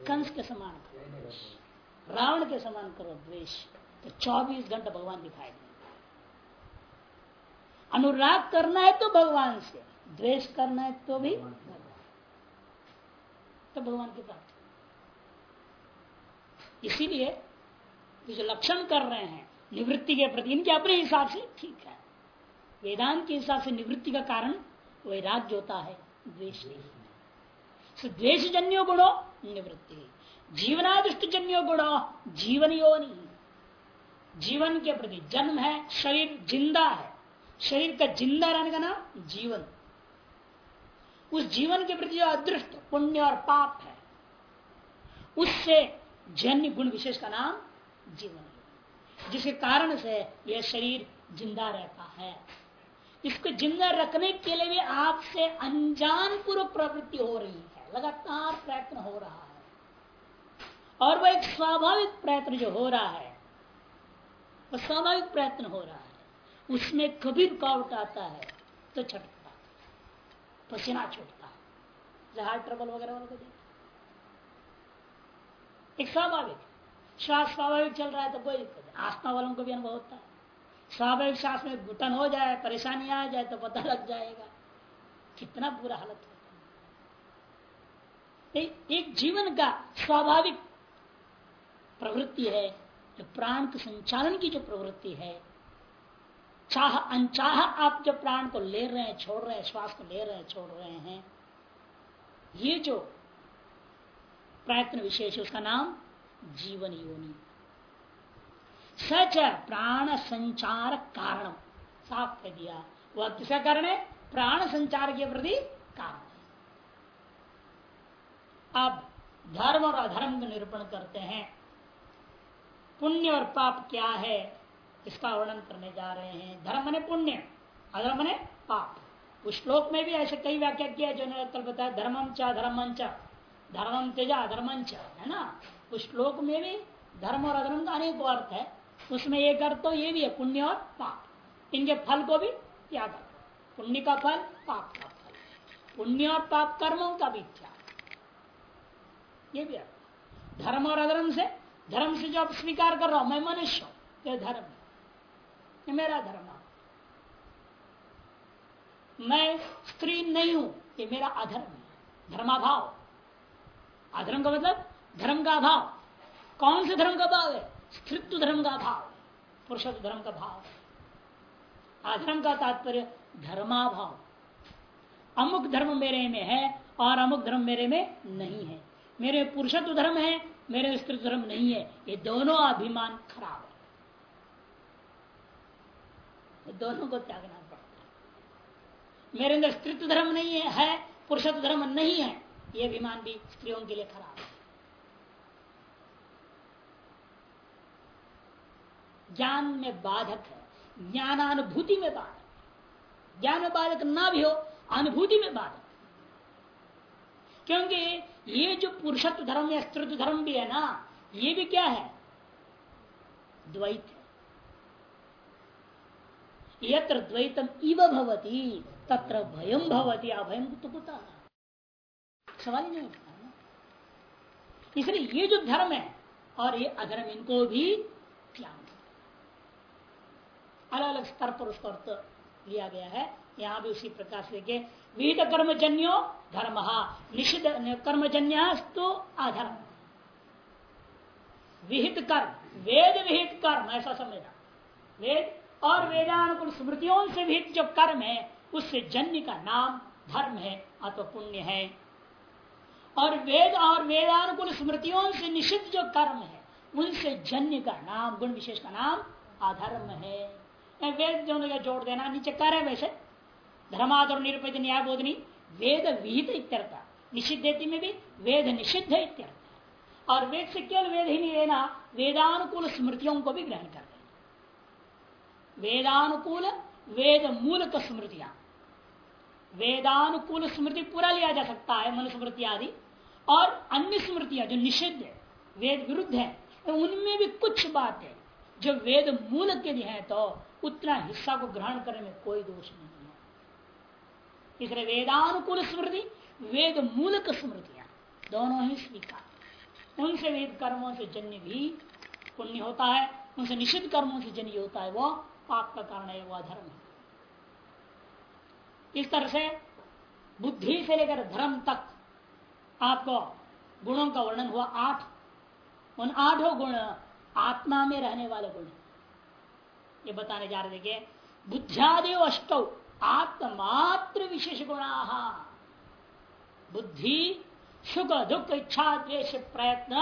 कंस के समान करो रावण के समान करो द्वेष। तो 24 घंटा भगवान दिखाई देंगे। अनुराग करना है तो भगवान से। द्वेष करना है तो भी भगवान। तो भगवान की प्राप्ति। इसीलिए जो लक्षण कर रहे हैं निवृत्ति के प्रति। इनके अपने हिसाब से ठीक है। वेदांत के हिसाब से निवृत्ति का कारण वैराग्य होता है, द्वेष नहीं द्वेश जन्यो गुणो निवृत्ति। जीवनादृष्ट जन्यो गुणो जीवन योनि जीवन के प्रति जन्म है, शरीर ज़िंदा है। शरीर का ज़िंदा रहने का नाम जीवन। उस जीवन के प्रति जो अदृष्ट, पुण्य और पाप है, उससे जन्य गुण विशेष का नाम जीवन जिसके कारण से यह शरीर ज़िंदा रहता है। इसको ज़िंदा रखने के लिए भी आपसे अनजान पूर्वक प्रवृत्ति हो रही है, लगातार प्रयत्न हो रहा है। और वह एक स्वाभाविक प्रयत्न जो हो रहा है, वह स्वाभाविक प्रयत्न हो रहा है। उसमें कभी रुकावट आता है तो छटता पसीना छूटता है। हार्ट ट्रबल वगैरह वालों को एक स्वाभाविक श्वास स्वाभाविक चल रहा है तो कोई दिक्कत आस्था वालों को भी अनुभव होता है। स्वाभाविक श्वास में घुटन हो जाए, परेशानी आ जाए तो पता लग जाएगा कितना बुरा हालत होता है एक जीवन का स्वाभाविक प्रवृत्ति है, जो प्राण के संचालन की जो प्रवृत्ति है, चाह अनचाह आप जब प्राण को ले रहे हैं, छोड़ रहे हैं, श्वास को ले रहे हैं, छोड़ रहे हैं, ये जो प्रयत्न विशेष है, उसका नाम जीवन योनि सच प्राण संचार कारण साफ़ कर दिया। वह किसका कारण है? प्राण संचार के प्रति कारण अब धर्म और अधर्म का निरूपण करते हैं। पुण्य और पाप क्या है? इसका वर्णन करने जा रहे हैं। धर्म ने पुण्य, अधर्म ने पाप। उस श्लोक में भी ऐसे कई व्याख्या किया जो कल बताया धर्मम चा धर्मम चा। धर्मम तेजा धर्मम है ना? उस श्लोक में भी धर्म और अधर्म का अनेक अर्थ है। उसमें एक अर्थ तो ये भी है, पुण्य और पाप। इनके फल को भी त्याग पुण्य का फल, पाप का फल। पुण्य और पाप कर्मों का भी त्याग ये भी अर्थ धर्म और अधर्म से, धर्म से जो आप स्वीकार कर रहा हूँ, मैं मनुष्य हूँ, ये धर्म ये मेरा धर्म मैं स्त्री नहीं हूँ, ये मेरा अधर्म है। धर्माभाव। अधर्म का मतलब धर्म का अभाव कौन से धर्म का भाव है? स्त्रित्व धर्म का भाव पुरुष धर्म का भाव अधर्म का तात्पर्य धर्माभाव। अमुक धर्म मेरे में है और अमुक धर्म मेरे में नहीं है। मेरे पुरुषत्व धर्म है मेरे स्त्रीत्व धर्म नहीं है। ये दोनों अभिमान खराब है। दोनों को त्यागना पड़ता है। मेरे अंदर स्त्रित्व धर्म नहीं है, है पुरुषत्व धर्म नहीं है ये अभिमान भी स्त्रियों के लिए खराब है। ज्ञान में बाधक है। ज्ञानानुभूति में बाधक ज्ञान में बाधक ना भी हो, अनुभूति में बाधक क्योंकि ये जो पुरुषत्व धर्म या स्त्रुत्व धर्म भी है ना, ये भी क्या है? द्वैत है। यत्र द्वैतम इव भवती, तत्र भयम भवती अभयम तो कुता। सवाल ही नहीं उठता इसलिए ये जो धर्म है, और ये अधर्म इनको भी अलग अलग स्तर पर उसका अर्थ लिया गया है। यहाँ भी उसी प्रकार से देखे विहित कर्मजन्यो धर्म, निषिद्ध कर्मजन्यास्तु अधर्म। विहित कर्म, वेद विहित कर्म, ऐसा समझना। वेद और वेदानुकूल स्मृतियों से विहित जो कर्म है, उससे जन्य का नाम धर्म है, अथवा पुण्य है। और वेद और वेदानुकूल स्मृतियों से निषिद्ध जो कर्म है, उनसे जन्य का नाम, गुण विशेष का नाम अधर्म है। वेद जो जोड़ देना नीचे कर है वैसे धर्मादर निरुपित न्याय बोधनी वेद विहित इत्यर्थ। निषिद्धति में भी वेद निषिद्ध इत्यर्थ। और वेद से केवल वेद ही नहीं लेना वेदानुकूल स्मृतियों को भी ग्रहण कर लेना वेदानुकूल वेद मूलक स्मृतियाँ। वेदानुकूल स्मृति पूरा लिया जा सकता है मनुस्मृति आदि। और अन्य स्मृतियाँ जो निषिद्ध है वेद विरुद्ध है, उनमें भी कुछ बात जो वेद मूल के लिए है तो उतना हिस्सा को ग्रहण करने में कोई दोष नहीं है। इसलिए वेदानुकूल स्मृति, वेद मूलक स्मृतियाँ, दोनों ही स्वीकार। उनसे वेद कर्मों से जन्य भी पुण्य होता है, उनसे निषिद्ध कर्मों से जन्य होता है, वो पाप का कारण है, वो अधर्म है। इस तरह से बुद्धि से लेकर धर्म तक आपको गुणों का वर्णन हुआ आठ। उन आठों गुण आत्मा में रहने वाले गुण। ये बताने जा रहे देखिए, बुद्धियादेव अष्ट आत्मात्र विशेष गुणा बुद्धि, सुख, दुख, इच्छा द्वेश प्रयत्न,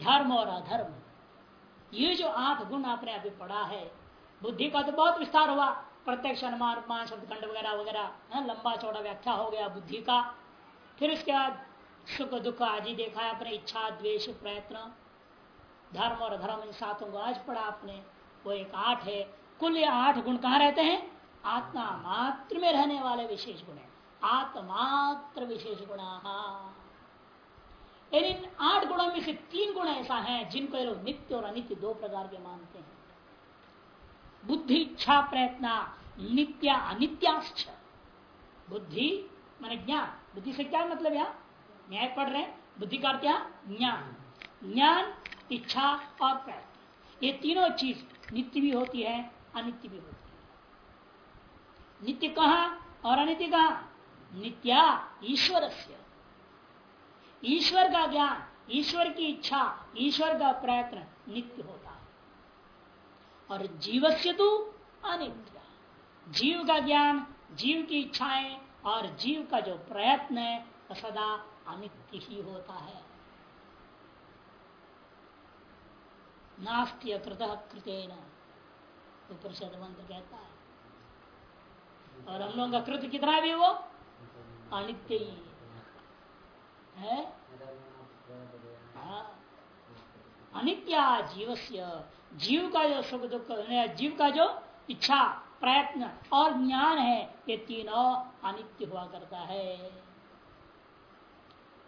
धर्म और अधर्म। ये जो आठ गुण आपने अभी पढ़ा है, बुद्धि का तो बहुत विस्तार हुआ। प्रत्यक्ष अनुमान शब्द खंड वगैरह वगैरह लंबा चौड़ा व्याख्या हो गया बुद्धि का। फिर उसके बाद सुख, दुख आदि देखा है अपने इच्छा, द्वेष, प्रयत्न, धर्म और धर्म इन सातों को आज पढ़ा आपने। वो एक आठ है। कुल ये आठ गुण कहाँ रहते हैं? आत्मा मात्र में रहने वाले विशेष गुण है। आत्मात्र विशेष गुण। इन आठ गुणों में से तीन गुण ऐसा है जिनको लोग नित्य और अनित्य दो प्रकार के मानते हैं। बुद्धि इच्छा प्रयत्न, नित्य अनित्याश्च। बुद्धि मान ज्ञान। बुद्धि से क्या मतलब यहाँ? न्याय पढ़ रहे हैं। बुद्धि का क्या ज्ञान। ज्ञान, इच्छा और प्रयत्न। ये तीनों चीज़ नित्य भी होती है, अनित्य भी होती है। नित्य कहा और अनित्य कहा? नित्या ईश्वर से ईश्वर का ज्ञान, ईश्वर की इच्छा, ईश्वर का प्रयत्न नित्य होता है। और जीव से तो अनित्य। जीव का ज्ञान, जीव की इच्छाएँ और जीव का जो प्रयत्न है सदा अनित्य ही होता है। नास्त्य कृत कृतेन उपनिषद मंत्र कहता है। और हम लोगों का कृत कितना भी वो अनित्य ही है। हाँ। अनित्या जीव जीव का जो सुख दुख जीव का जो इच्छा, प्रयत्न और ज्ञान है, ये तीनों अनित्य हुआ करता है।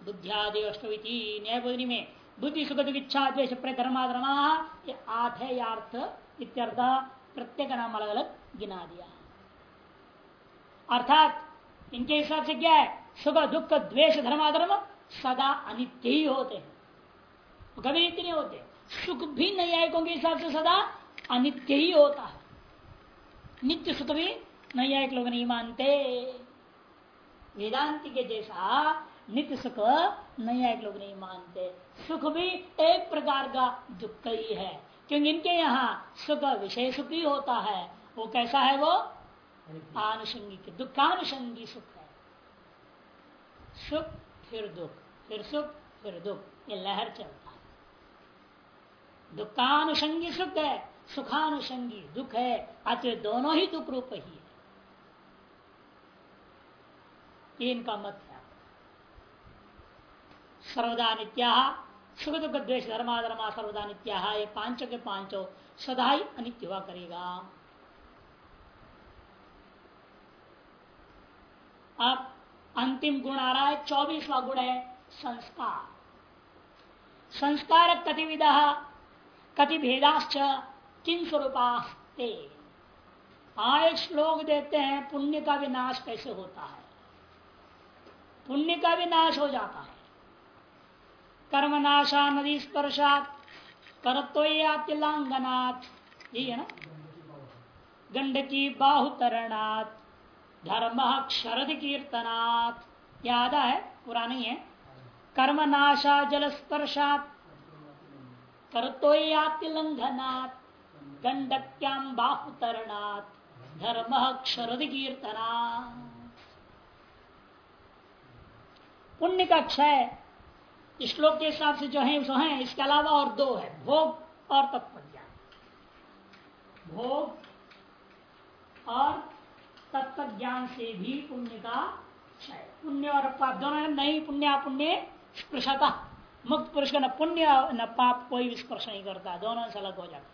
बुद्धियादि अष्टविधि न्याय में बुद्धि सुख दुख इच्छा द्वेश धर्माधर्मा अर्थ इत्यर्थ प्रत्येक नाम अलग अलग गिना दिया। अर्थात इनके हिसाब से क्या है? सुख, दुख, द्वेष धर्माधर्म सदा अनित्य ही होते हैं। कभी नित्य नहीं होते। सुख भी नैयायिकों के हिसाब से सदा अनित्य ही होता है। नित्य सुख भी नैयायिक लोग नहीं मानते। वेदांति के जैसा नित्य सुख एक लोग नहीं मानते। सुख भी एक प्रकार का दुख ही है क्योंकि इनके यहाँ सुख विषय सुख ही होता है। वो कैसा है वो? आनुषंगिक दुखानुषंगी सुख है। सुख फिर दुख फिर सुख फिर दुख ये लहर चलता है। दुखानुषंगी सुख है सुखानुषंगी दुख है अतः दोनों ही दुख रूप ही है। ये इनका मत है। सर्वदा नित्या सुख दुख द्वेश धर्मा धर्मा सर्वदा नित्या ये पाँचों के पाँचों सदा ही अनित्य हुआ करेगा। अब अंतिम गुण आ रहा है, चौबीसवा गुण है संस्कार। संस्कार कतिविध कति भेदाश्च किन स्वरूपास्ते? आय श्लोक देते हैं, पुण्य का विनाश कैसे होता है? पुण्य का विनाश हो जाता है। कर्मनाशा नदी स्पर्शात करतोयातिलांगनाथ यही है ना? गंडकी बाहुतरणात् धर्म क्षरद कीर्तनात् याद है, पुरानी है। कर्मनाशा जल स्पर्शात करतोयातिलंघनात् गंडक्याम बाहुतरणात् धर्म क्षरद कीर्तना पुण्य का क्षय श्लोक के हिसाब से जो है सो है। इसके अलावा और दो है। भोग और तत्व ज्ञान भोग और तत्व ज्ञान से भी पुण्य का क्षय। पुण्य और पाप दोनों नहीं पुण्य पुण्य स्पृशता मुक्त पुरुष का न पुण्य न पाप कोई भी स्पर्श नहीं करता। दोनों से अलग हो जाता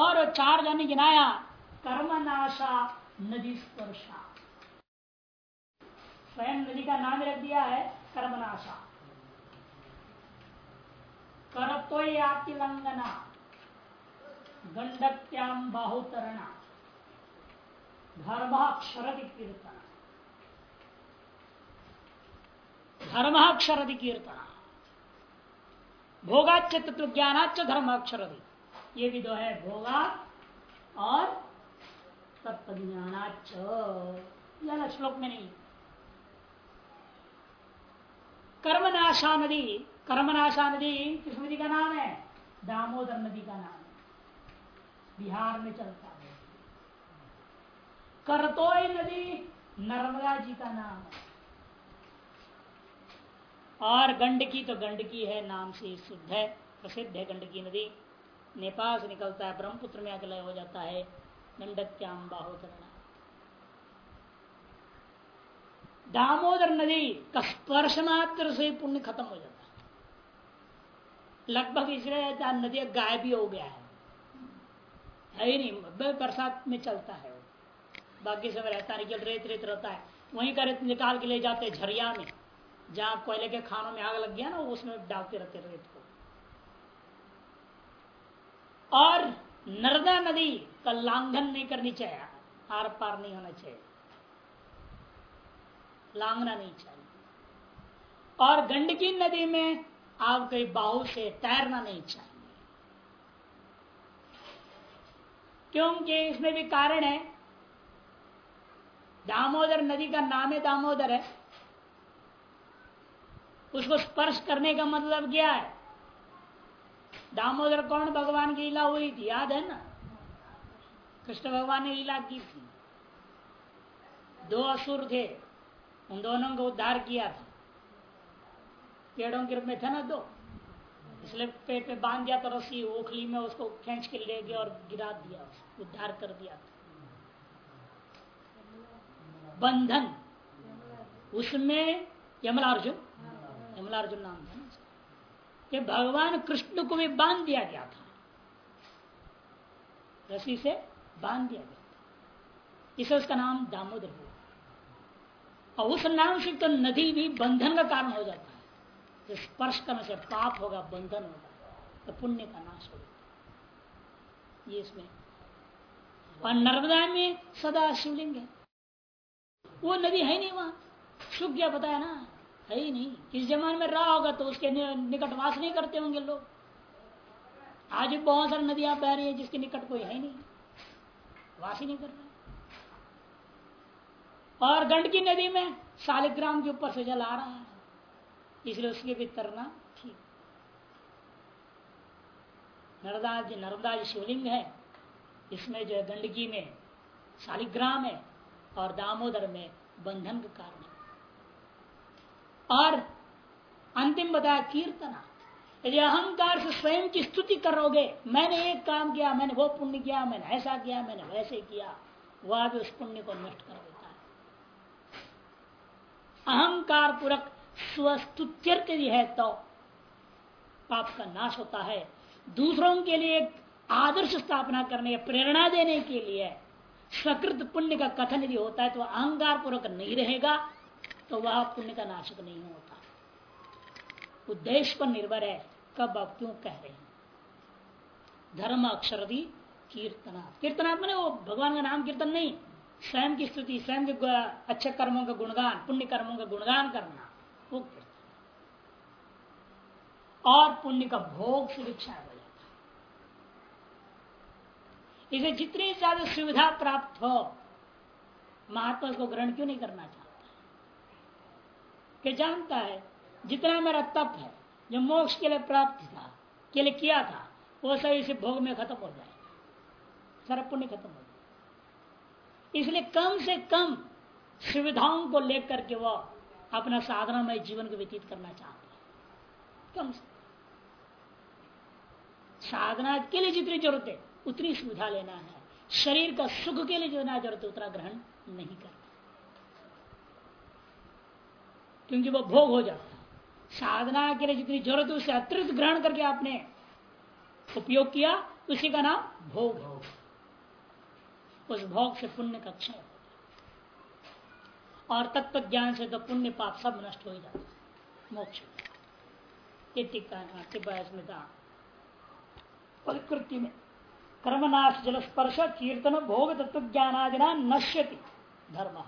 और चार जन गिनाया कर्मनाशा नदी स्पर्शा। स्वयं नदी का नाम रख दिया है। कर्मनाशा। करतोयातिलंगना गंडक्याम बाहुतरणा। कीर्तना धर्माक्षरति कीर्तना भोगाच तत्व ज्ञानाच धर्माक्षरति ये भी दो है, भोगा और तत्व ज्ञानाच श्लोक में नहीं। कर्मनाशा नदी कर्मनाशा नदी किस नदी का नाम है? दामोदर नदी का नाम है। बिहार में चलता है। करतोय नदी नर्मदा जी का नाम है। और गंडकी तो गंडकी है, नाम से शुद्ध है, प्रसिद्ध है गंडकी नदी। नेपाल से निकलता है, ब्रह्मपुत्र में आगे हो जाता है। गंडक्याम बाहोदरणा दामोदर नदी का स्पर्श मात्र से पुण्य खत्म हो जाता है। लगभग इसलिए नदी गायब भी हो गया है। है ही नहीं बरसात में चलता है बाकी समय रहता नहीं है रेत रेत रहता है। वहीं का रेत निकाल के ले जाते हैं झरिया में, जहाँ कोयले के खानों में आग लग गया ना उसमें डालते रहते रेत को। और नर्मदा नदी का लांघन नहीं करनी चाहिए आर पार नहीं होना चाहिए। लांगना नहीं चाहिए। और गंडकी नदी में आप कई बाहु से तैरना नहीं चाहिए क्योंकि इसमें भी कारण है। दामोदर नदी का नाम है दामोदर है। उसको स्पर्श करने का मतलब क्या है? दामोदर कौन? भगवान की लीला हुई थी, याद है ना? कृष्ण भगवान ने लीला की थी। दो असुर थे। उन दोनों को उद्धार किया था। पेड़ों के रूप में थे ना दो। इसलिए पेड़ पे बाँध दिया तो रस्सी ओखली में उसको खींच के ले गया और गिरा दिया उद्धार कर दिया था। बंधन। उसमें यमलार्जुन यमलार्जुन नाम था कि भगवान कृष्ण को भी बाँध दिया गया था। रस्सी से बाँध दिया गया था। इसे उसका नाम दामोदर हुआ। और उस से तो नदी भी बंधन का कारण हो जाता है। जो स्पर्श करने से पाप होगा, बंधन होगा तो पुण्य का नाश होगा ये इसमें। और नर्मदा में सदा शिवलिंग है। वो नदी है नहीं वहाँ। सुख गया, बताया ना। है ही नहीं। किस जमाने में रहा होगा तो उसके निकट वास नहीं करते होंगे लोग। आज भी बहुत सारी नदियाँ बह रही है जिसके निकट कोई है नहीं। वास ही नहीं कर रहा। और गंडकी नदी में शालिग्राम के ऊपर से जल आ रहा है। इसलिए उसके भी तरना ठीक। नर्मदा जी नर्मदा जी शिवलिंग है। इसमें जो है गंडकी में शालिग्राम है और दामोदर में बंधन का कारण और अंतिम बताया कीर्तना। यदि अहंकार से स्वयं की स्तुति करोगे, मैंने एक काम किया, मैंने वो पुण्य किया, मैंने ऐसा किया, मैंने वैसे किया, वह भी उस पुण्य को नष्ट कर अहंकार पूर्वक स्वस्तुत्यर्थ है तो पाप का नाश होता है। दूसरों के लिए एक आदर्श स्थापना करने, प्रेरणा देने के लिए सकृत पुण्य का कथन यदि होता है तो अहंकार पूर्वक नहीं रहेगा तो वह पुण्य का नाशक नहीं होता। उद्देश्य पर निर्भर है, कब आप क्यों कह रहे हैं। धर्म अक्षर कीर्तना कीर्तना मैंने वो भगवान का नाम कीर्तन नहीं स्वयं की स्तुति, स्वयं के अच्छे कर्मों का गुणगान, पुण्य कर्मों का गुणगान करना वो और पुण्य का भोग से हो जाता इसे जितनी ज़्यादा सुविधा प्राप्त हो, महात्मा को ग्रहण क्यों नहीं करना चाहता? कि जानता है, जितना मेरा तप है, जो मोक्ष के लिए प्राप्त था, के लिए किया था, वो सब इसे भोग में खत्म हो जाए सारा पुण्य खत्म हो इसलिए कम से कम सुविधाओं को लेकर के वह अपना साधनामय जीवन को व्यतीत करना चाहते हैं। कम से साधना के लिए जितनी ज़रूरत है, उतनी सुविधा लेना है। शरीर का सुख के लिए जितना ज़रूरत है, उतना ग्रहण नहीं करना। क्योंकि वो भोग हो जाता है। साधना के लिए जितनी ज़रूरत है, उसे अतिरिक्त ग्रहण करके आपने उपयोग किया, उसी का नाम भोग उस भोग से पुण्य का क्षय और तत्व ज्ञान से तो पुण्य पाप सब नष्ट हो जाता मोक्ष ये इसमें प्रकृति में कर्मनाश जल स्पर्श कीर्तन भोग तत्व ज्ञानादिना नश्यति धर्म।